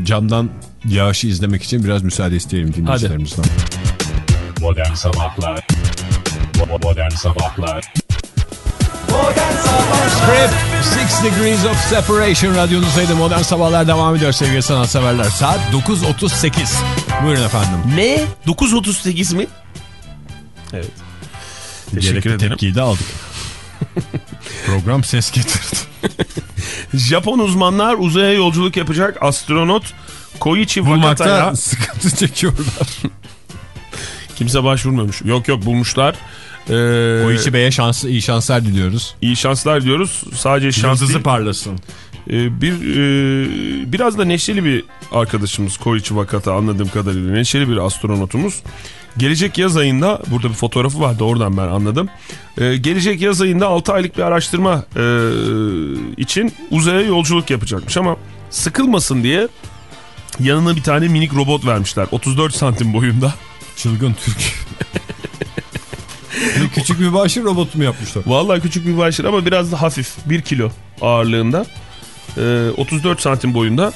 camdan yağışı izlemek için biraz müsaade isteyelim dinleyicilerimizden. Modern Sabahlar Bo- Modern Sabahlar Modern Sabahlar Script 6 Degrees of Separation radyonuzdaydı. Modern Sabahlar devam ediyor sevgili sanatseverler. Saat 9.38. Buyurun efendim. ne? 9.38 mi? Evet. Teşekkür Gerekli ederim. tepkiyi de aldık. Program ses getirdi. Japon uzmanlar uzaya yolculuk yapacak astronot Koichi Wakata'ya sıkıntı çekiyorlar. kimse başvurmamış. Yok yok bulmuşlar. Ee, O içi Bey'e şans, iyi şanslar diliyoruz. iyi şanslar diyoruz. Sadece şans değil. parlasın. Ee, bir e, biraz da neşeli bir arkadaşımız Koichi Wakata anladığım kadarıyla neşeli bir astronotumuz. Gelecek yaz ayında burada bir fotoğrafı vardı oradan ben anladım. Ee, gelecek yaz ayında 6 aylık bir araştırma e, için uzaya yolculuk yapacakmış ama sıkılmasın diye yanına bir tane minik robot vermişler. 34 santim boyunda. Çılgın Türk. Bir küçük mübaşir robot mu yapmışlar? Vallahi küçük bir başır ama biraz da hafif 1 kilo ağırlığında. e, 34 santim boyunda.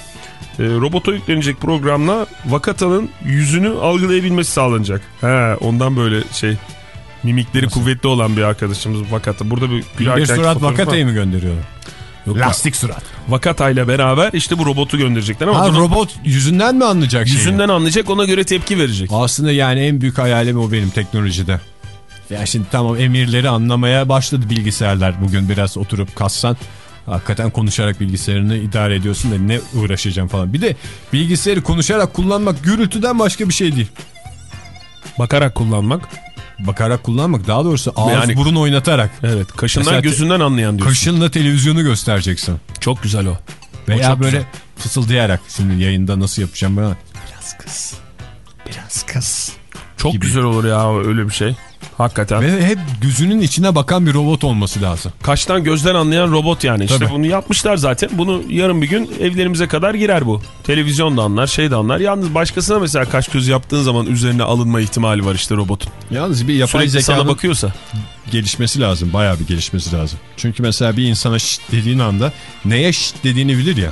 E, robota yüklenecek programla Vakata'nın yüzünü algılayabilmesi sağlanacak. He, ondan böyle şey mimikleri kuvvetli olan bir arkadaşımız Vakata. Burada bir Bir gülerken surat fotoğrafı var. vakatayı mı gönderiyor? Yok, Lastik surat. Vakata ile beraber işte bu robotu gönderecekler ama Ha bunu robot yüzünden mi anlayacak şeyi? yüzünden anlayacak ona göre tepki verecek. Aslında yani en büyük hayalim o benim teknolojide. Ya şimdi tamam emirleri anlamaya başladı bilgisayarlar. Bugün biraz oturup kassan hakikaten konuşarak bilgisayarını idare ediyorsun da ne uğraşacağım falan. Bir de bilgisayarı konuşarak kullanmak gürültüden başka bir şey değil. Bakarak kullanmak. Bakarak kullanmak daha doğrusu ağız Yani- burun oynatarak. Evet kaşından Mesela gözünden anlayan diyorsun. Kaşınla televizyonu göstereceksin. Çok güzel o. Veya çok böyle güzel. fısıldayarak şimdi yayında nasıl yapacağım ben? Biraz kız. Biraz kız. Çok Gibi. güzel olur ya öyle bir şey. Hakikaten. Ve hep gözünün içine bakan bir robot olması lazım. Kaştan gözden anlayan robot yani. İşte Tabii. bunu yapmışlar zaten. Bunu yarın bir gün evlerimize kadar girer bu. Televizyon da anlar, şey de anlar. Yalnız başkasına mesela kaş göz yaptığın zaman üzerine alınma ihtimali var işte robotun. Yalnız bir yapay Sürekli sana bakıyorsa. gelişmesi lazım. Bayağı bir gelişmesi lazım. Çünkü mesela bir insana şşt dediğin anda neye şşt dediğini bilir ya.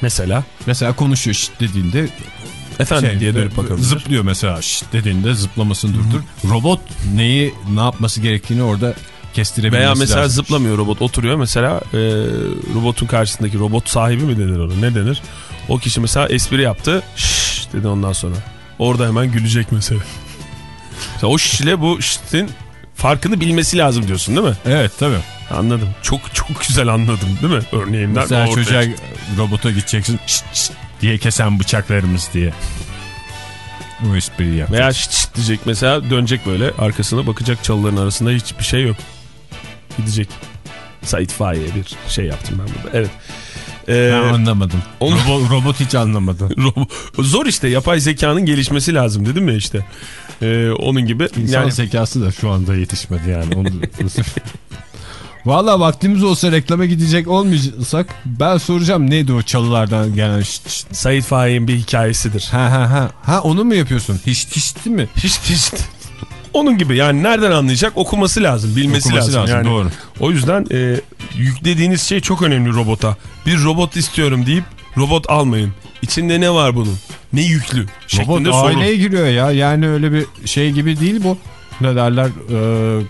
Mesela. Mesela konuşuyor şşt dediğinde Efendim şey, diye dönüp bakabilir. zıplıyor mesela şşt dediğinde zıplamasını durdur. Robot neyi ne yapması gerektiğini orada kestirebilmesi Veya mesela lazım. zıplamıyor robot oturuyor mesela e, robotun karşısındaki robot sahibi mi denir ona ne denir? O kişi mesela espri yaptı şşş dedi ondan sonra. Orada hemen gülecek mesela. Mesela o şiş ile bu şiştin farkını bilmesi lazım diyorsun değil mi? Evet tabii. Anladım. Çok çok güzel anladım değil mi? Örneğinden Mesela çocuğa robota gideceksin şşt şşt diye kesen bıçaklarımız diye. Bu espriyi yap. Veya şşt şşt diyecek mesela dönecek böyle arkasına bakacak çalıların arasında hiçbir şey yok. Gidecek. Sait Faik'e bir şey yaptım ben burada. Evet. Ee, Ben anlamadım. onu- Robo- robot hiç anlamadı. Zor işte yapay zekanın gelişmesi lazım dedim ya işte. Ee, onun gibi. İnsan yani zekası da şu anda yetişmedi yani. Onu... Valla vaktimiz olsa reklama gidecek olmayacaksak ben soracağım neydi o çalılardan gelen şşt şşt. Sait Faik'in bir hikayesidir. Ha ha ha. Ha onu mu yapıyorsun? Hiç hiç mi? Hiç hiç. Onun gibi yani nereden anlayacak okuması lazım bilmesi Okuması lazım. lazım, yani. doğru. O yüzden e, yüklediğiniz şey çok önemli robota. Bir robot istiyorum deyip robot almayın. İçinde ne var bunun? Ne yüklü? Robot Şeklinde sorun. aileye giriyor ya. Yani öyle bir şey gibi değil bu. Ne derler? Ee,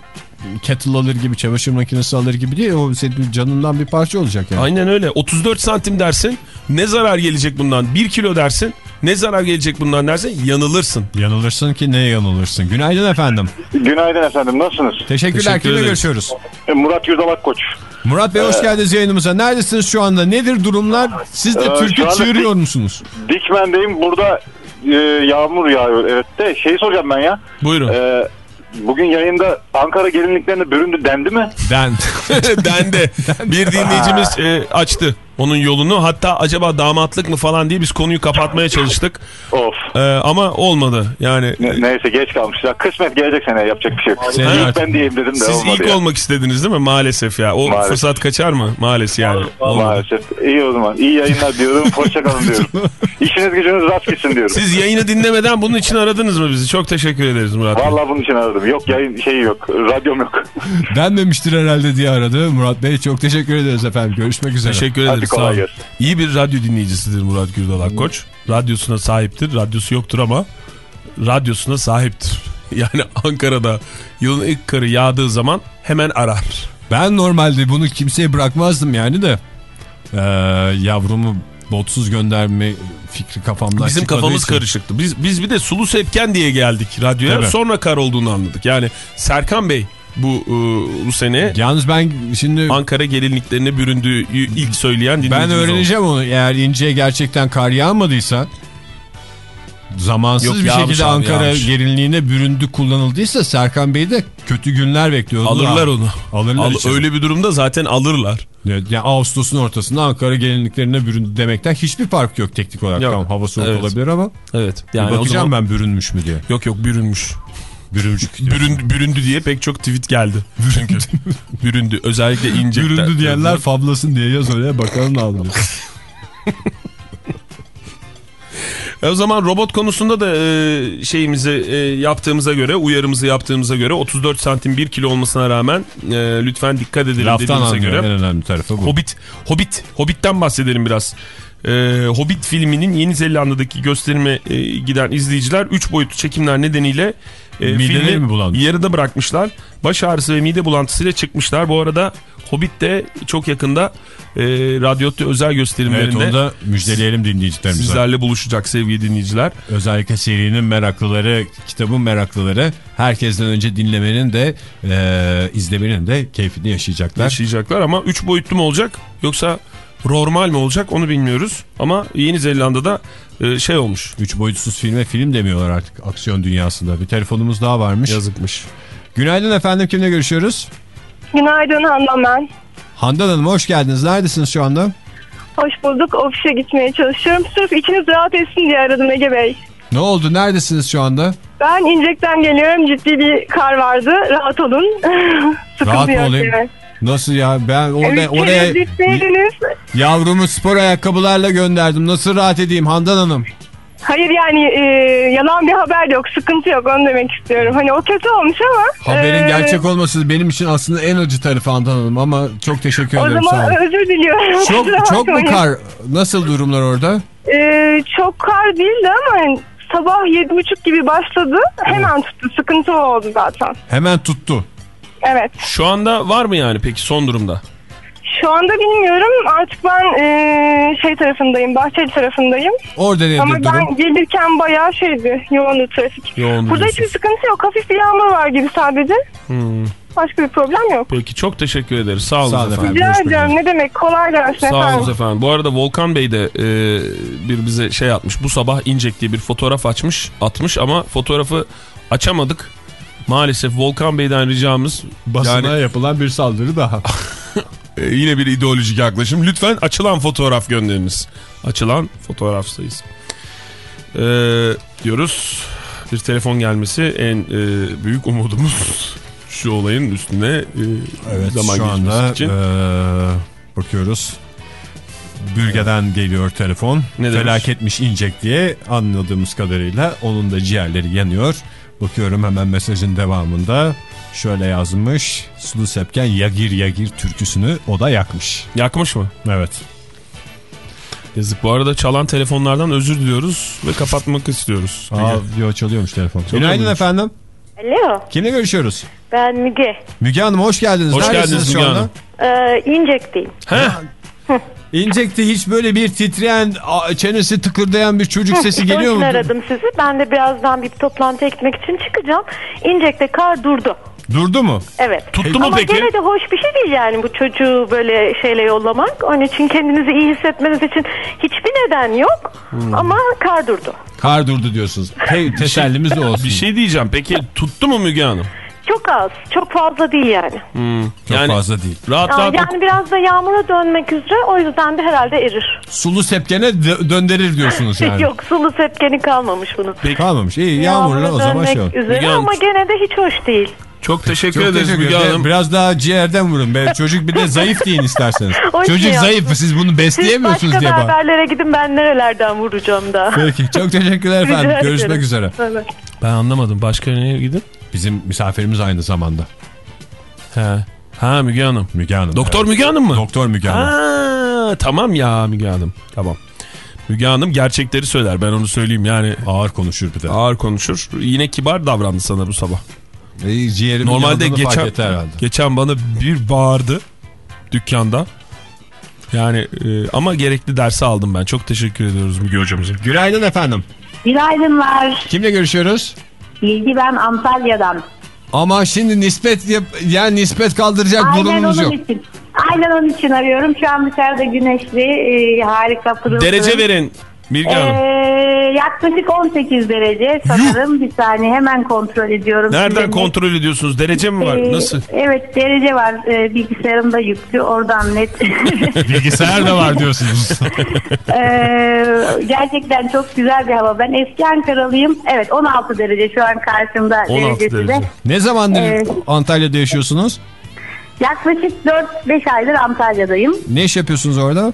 kettle alır gibi, çamaşır makinesi alır gibi değil. O senin canından bir parça olacak yani. Aynen öyle. 34 santim dersin. Ne zarar gelecek bundan? 1 kilo dersin. Ne zarar gelecek bundan dersin? Yanılırsın. Yanılırsın ki neye yanılırsın? Günaydın efendim. Günaydın efendim nasılsınız? Teşekkürler. Teşekkür Kimle görüşüyoruz? E, Murat Yurdalak Koç. Murat Bey hoş geldiniz yayınımıza. Neredesiniz şu anda? Nedir durumlar? Siz de Ee, türkü çığırıyor musunuz? Dikmen'deyim burada e, yağmur yağıyor evet de şeyi soracağım ben ya. Buyurun. E, bugün yayında Ankara gelinliklerine büründü dendi mi? Ben. Dendi. Bir dinleyicimiz e, açtı onun yolunu. Hatta acaba damatlık mı falan diye biz konuyu kapatmaya çalıştık. Of. E, ama olmadı. Yani Ne- neyse geç kalmış. Ya kısmet gelecek sene yapacak bir şey yok. Seneye İlk ben diyeyim dedim de siz olmadı ilk ya. olmak istediniz değil mi? Maalesef ya. O Maalesef. fırsat kaçar mı? Maalesef yani. Olmadı. Maalesef. İyi o zaman. İyi yayınlar diyorum. Hoşçakalın diyorum. İşiniz gücünüz rast gitsin diyorum. Siz yayını dinlemeden bunun için aradınız mı bizi? Çok teşekkür ederiz Murat Bey. Vallahi bunun için aradım. Yok yayın şeyi yok. Radyom yok. Denmemiştir herhalde diye aradı. Murat Bey çok teşekkür ederiz efendim. Görüşmek üzere. Teşekkür ederiz. Kolay gelsin. İyi bir radyo dinleyicisidir Murat Gürdal Akkoç. Radyosuna sahiptir. Radyosu yoktur ama radyosuna sahiptir. Yani Ankara'da yılın ilk karı yağdığı zaman hemen arar. Ben normalde bunu kimseye bırakmazdım yani de. Ee, yavrumu botsuz gönderme fikri kafamdan Bizim kafamız için. karışıktı. Biz biz bir de sulu sepken diye geldik radyoya. Tabii. Sonra kar olduğunu anladık. Yani Serkan Bey bu e, bu sene Yalnız ben şimdi Ankara gelinliklerine büründüğü ilk söyleyen ben dinleyicimiz oldu. öğreneceğim onu. Eğer İnce'ye gerçekten kar yağmadıysa zamansız Yok, bir şekilde abi, Ankara yağmış. gelinliğine büründü kullanıldıysa Serkan Bey de kötü günler bekliyor. Alırlar onu. Alırlar Al- içeri. öyle bir durumda zaten alırlar. Evet, yani Ağustos'un ortasında Ankara gelinliklerine büründü demekten hiçbir fark yok teknik olarak. Yok. Tamam hava soğuk Evet. olabilir ama Evet. yani bakacağım zaman... ben bürünmüş mü diye. Yok yok bürünmüş. Bürümcük. Büründü, büründü diye pek çok tweet geldi. Çünkü büründü. Özellikle ince. Büründü diyenler fablasın diye yaz oraya bakalım ne alıyor. E o zaman robot konusunda da e, şeyimizi e, yaptığımıza göre, uyarımızı yaptığımıza göre 34 santim 1 kilo olmasına rağmen e, lütfen dikkat edelim Laftan dediğimize göre. en önemli tarafı bu. Hobbit, Hobbit, Hobbit'ten bahsedelim biraz. Hobbit filminin Yeni Zelanda'daki gösterime e, giden izleyiciler 3 boyutlu çekimler nedeniyle e, Mideleri filmi mi bulandı? yarıda bırakmışlar. Baş ağrısı ve mide bulantısıyla çıkmışlar. Bu arada Hobbit de çok yakında e, Radyo'da özel Evet gösterimlerinde onu da müjdeleyelim dinleyicilerimize. sizlerle buluşacak sevgili dinleyiciler. Özellikle serinin meraklıları, kitabın meraklıları herkesten önce dinlemenin de e, izlemenin de keyfini yaşayacaklar. yaşayacaklar ama 3 boyutlu mu olacak yoksa normal mi olacak onu bilmiyoruz. Ama Yeni Zelanda'da e, şey olmuş. Üç boyutsuz filme film demiyorlar artık aksiyon dünyasında. Bir telefonumuz daha varmış. Yazıkmış. Günaydın efendim kimle görüşüyoruz? Günaydın Handan ben. Handan Hanım hoş geldiniz. Neredesiniz şu anda? Hoş bulduk. Ofise gitmeye çalışıyorum. Sırf içiniz rahat etsin diye aradım Ege Bey. Ne oldu? Neredesiniz şu anda? Ben İncek'ten geliyorum. Ciddi bir kar vardı. Rahat olun. Sıkıntı Rahat mı olayım? yani. Nasıl ya? Ben orada, Evet, oraya yavrumu spor ayakkabılarla gönderdim. Nasıl rahat edeyim Handan Hanım? Hayır yani e, yalan bir haber yok. Sıkıntı yok. Onu demek istiyorum. Hani o kötü olmuş ama. Haberin e, gerçek olması benim için aslında en acı tarafı Handan Hanım ama çok teşekkür O ederim sağ zaman özür diliyorum. Çok, çok mu kar? Nasıl durumlar orada? E, çok kar değildi ama sabah yedi buçuk gibi başladı. Hemen tuttu. Sıkıntı oldu zaten. Hemen tuttu. Evet. Şu anda var mı yani peki son durumda? Şu anda bilmiyorum. Artık ben e, şey tarafındayım. Bahçeli tarafındayım. Orada nedir Ama durum? ben gelirken bayağı şeydi. Yoğundu trafik. Yoğundu Burada diyorsun. hiçbir sıkıntı yok. Hafif bir yağmur var gibi sadece. Hmm. Başka bir problem yok. Peki çok teşekkür ederiz. Sağ olun Sağ efendim. efendim. Rica ediyorum. Ne demek? Kolay gelsin Sağ efendim. olun efendim. Bu arada Volkan Bey de e, bir bize şey atmış. Bu sabah İncek diye bir fotoğraf açmış, atmış ama fotoğrafı açamadık. Maalesef Volkan Bey'den ricamız Basına yani yapılan bir saldırı daha. e, yine bir ideolojik yaklaşım. Lütfen açılan fotoğraf gönderiniz. Açılan fotoğraf sayısı. E, diyoruz. Bir telefon gelmesi en e, büyük umudumuz şu olayın üstüne e, Evet zaman şu geçmesi anda için. eee, bakıyoruz. Bürgeden geliyor telefon. Ne demiş? Felaketmiş inecek diye anladığımız kadarıyla onun da ciğerleri yanıyor. Bakıyorum hemen mesajın devamında şöyle yazmış. Sulu Sepken Yagir Yagir türküsünü o da yakmış. Yakmış mı? Evet. Yazık. Bu arada çalan telefonlardan özür diliyoruz ve kapatmak istiyoruz. Aa, yo, çalıyormuş telefon. Çalıyor Günaydın muymuş? efendim. Alo. Kimle görüşüyoruz? Ben Müge. Müge Hanım hoş geldiniz. Hoş Neredesiniz geldiniz Müge? Hanım. Ee, İncek'teyim. Heh, İncek'te hiç böyle bir titreyen, çenesi tıkırdayan bir çocuk sesi geliyor mu? Aradım sizi. Ben de birazdan bir toplantıya gitmek için çıkacağım. İncek'te kar durdu. Durdu mu? Evet. Tuttu mu Ama peki? gene de hoş bir şey değil yani bu çocuğu böyle şeyle yollamak. Onun için kendinizi iyi hissetmeniz için hiçbir neden yok. Hmm. Ama kar durdu. Kar durdu diyorsunuz. Hey, tesellimiz de olsun. bir şey diyeceğim. Peki tuttu mu Müge Hanım? Çok az. Çok fazla değil yani. Çok yani fazla değil. rahat rahat yani biraz da yağmura dönmek üzere. O yüzden de herhalde erir. Sulu sepkene dö- döndürür diyorsunuz yani. Yok sulu sepkeni kalmamış bunun. Kalmamış. İyi yağmurla Yağmura o zaman şey dönmek olur. üzere ama gene de hiç hoş değil. çok teşekkür Çok ederiz Müge ederim. Hanım. Biraz daha ciğerden vurun. Be. Çocuk bir de zayıf deyin isterseniz. Çocuk şey zayıf yaptım. siz bunu Siz besleyemiyorsunuz başka diye bak. berberlere gidin ben nerelerden vuracağım daha. Peki çok teşekkürler efendim. Görüşmek üzere. Evet. Ben anlamadım. Başka neye gidin? Bizim misafirimiz aynı zamanda. He. Ha Müge Hanım. Müge Hanım. Doktor evet. Müge Hanım mı? Doktor Müge Hanım. Ha, tamam ya Müge Hanım. Tamam. Müge Hanım gerçekleri söyler. Ben onu söyleyeyim yani. Ağır konuşur bir de. Ağır konuşur. Yine kibar davrandı sana bu sabah. E, ciğerimin Normalde geçen geçen bana bir bağırdı dükkanda. Yani e, ama gerekli dersi aldım ben. Çok teşekkür ediyoruz Müge hocamıza. Günaydın efendim. Günaydınlar. Kimle görüşüyoruz? Bilgi ben Antalya'dan. Ama şimdi nispet yap yani nispet kaldıracak Aynen durumumuz onun yok. için. Aynen onun için arıyorum. Şu an dışarıda güneşli, e, harika pırıl Derece pırıl. Bilge Ee, Hanım. yaklaşık 18 derece sanırım. Bir saniye hemen kontrol ediyorum. Nereden Size kontrol ediyorsunuz? Derece mi var? Ee, Nasıl? Evet derece var. Ee, bilgisayarımda yüklü. Oradan net. Bilgisayar da var diyorsunuz. Ee, gerçekten çok güzel bir hava. Ben eski Ankaralıyım. Evet 16 derece şu an karşımda 16 derecesi de. derece. ne zamandır Evet. Antalya'da yaşıyorsunuz? Yaklaşık 4-5 aydır Antalya'dayım. Ne iş yapıyorsunuz orada?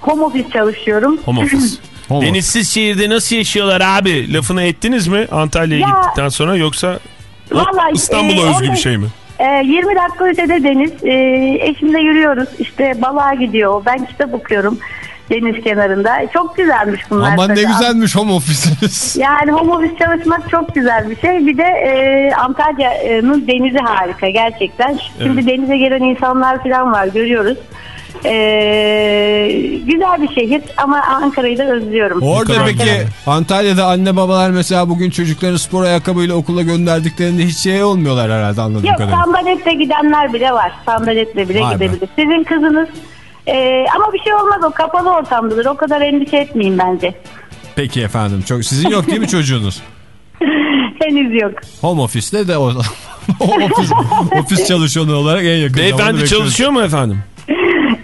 Home office çalışıyorum. Home office. Home Denizsiz şehirde nasıl yaşıyorlar abi? Lafını ettiniz mi Antalya'ya Ya- gittikten sonra yoksa İstanbul'a e, özgü bir şey mi? Ee, 20 dakika ötede deniz. Ee, eşimle yürüyoruz. İşte balığa gidiyor. Ben kitap okuyorum deniz kenarında. Çok güzelmiş bunlar. Aman ne tabii. güzelmiş home ofisiniz. Yani home office çalışmak çok güzel bir şey. Bir de e, Antalya'nın denizi harika gerçekten. Şimdi denize gelen insanlar falan var görüyoruz. Ee, güzel bir şehir ama Ankara'yı da özlüyorum. Orada peki. Antalya'da anne babalar mesela bugün çocuklarını spor ayakkabıyla okula gönderdiklerinde hiç şey olmuyorlar herhalde anladığım Yok kadarıyla. sandaletle gidenler bile var. Sandaletle bile Vay be. gidebilir. Sizin kızınız e, ama bir şey olmaz o kapalı ortamdadır. O kadar endişe etmeyin bence. Peki efendim. Çok sizin yok değil mi çocuğunuz? Henüz yok. Home ofiste de o ofis, ofis çalışanı olarak en yakın Beyefendi çalışıyor mu efendim?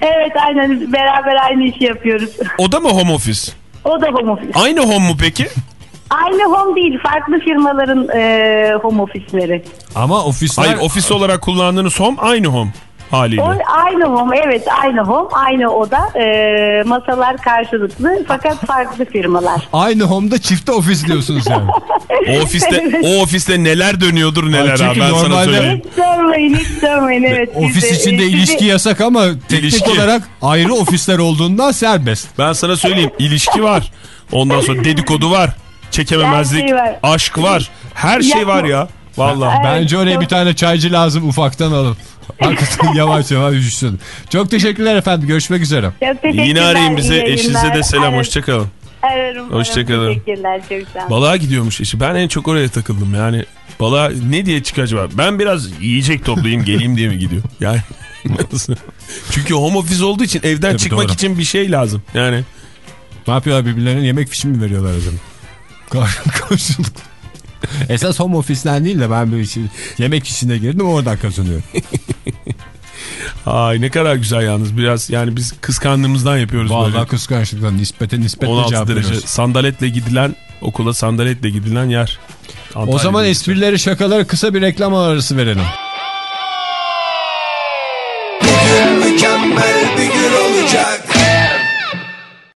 Evet aynen beraber aynı işi yapıyoruz. O da mı home office? o da home office. Aynı home mu peki? Aynı home değil farklı firmaların e, home ofisleri. Ama ofisler Hayır ofis olarak kullandığınız home aynı home haliyle. O aynı home evet aynı home aynı oda e, masalar karşılıklı fakat farklı firmalar. aynı home'da çifte ofis diyorsunuz yani. O ofiste o ofiste neler dönüyordur neler abi ben sana söyleyeyim. Hiç sormayın hiç sormayın evet. Ofis de- içinde e, sizi- ilişki yasak ama teknik İlişki. olarak ayrı ofisler olduğundan serbest. Ben sana söyleyeyim ilişki var. Ondan sonra dedikodu var. Çekememezlik, şey var. aşk var. Her şey Yapma. var ya. Vallahi. Evet, Bence oraya çok- bir tane çaycı lazım ufaktan alın. Hakikaten yavaş yavaş üşüsün. Çok teşekkürler efendim. Görüşmek üzere. Çok teşekkürler, Yine arayın bize. Eşinize de selam. Ararım, Hoşçakalın. ararım, Hoşçakalın. Teşekkürler çok sağ olun. Balığa gidiyormuş eşi. Ben en çok oraya takıldım yani. Balığa ne diye çık acaba? Ben biraz yiyecek toplayayım geleyim diye mi gidiyor? Yani nasıl? Çünkü home office olduğu için evden Tabii, çıkmak doğru. için bir şey lazım. Yani Ne yapıyorlar birbirlerine yemek fişi mi veriyorlar acaba? Kar- Karşılıklı. Esas home ofis'ten değil de ben bir şey, yemek işine girdim oradan kazanıyorum. ay ne kadar güzel yalnız biraz yani biz kıskandığımızdan yapıyoruz Vallahi böyle. kıskançlıktan nispete nispetle 16 cevap derece veriyoruz. sandaletle gidilen okula sandaletle gidilen yer. O Antalya'da zaman esprileri şakaları kısa bir reklam arası verelim. Mükemmel bir gün olacak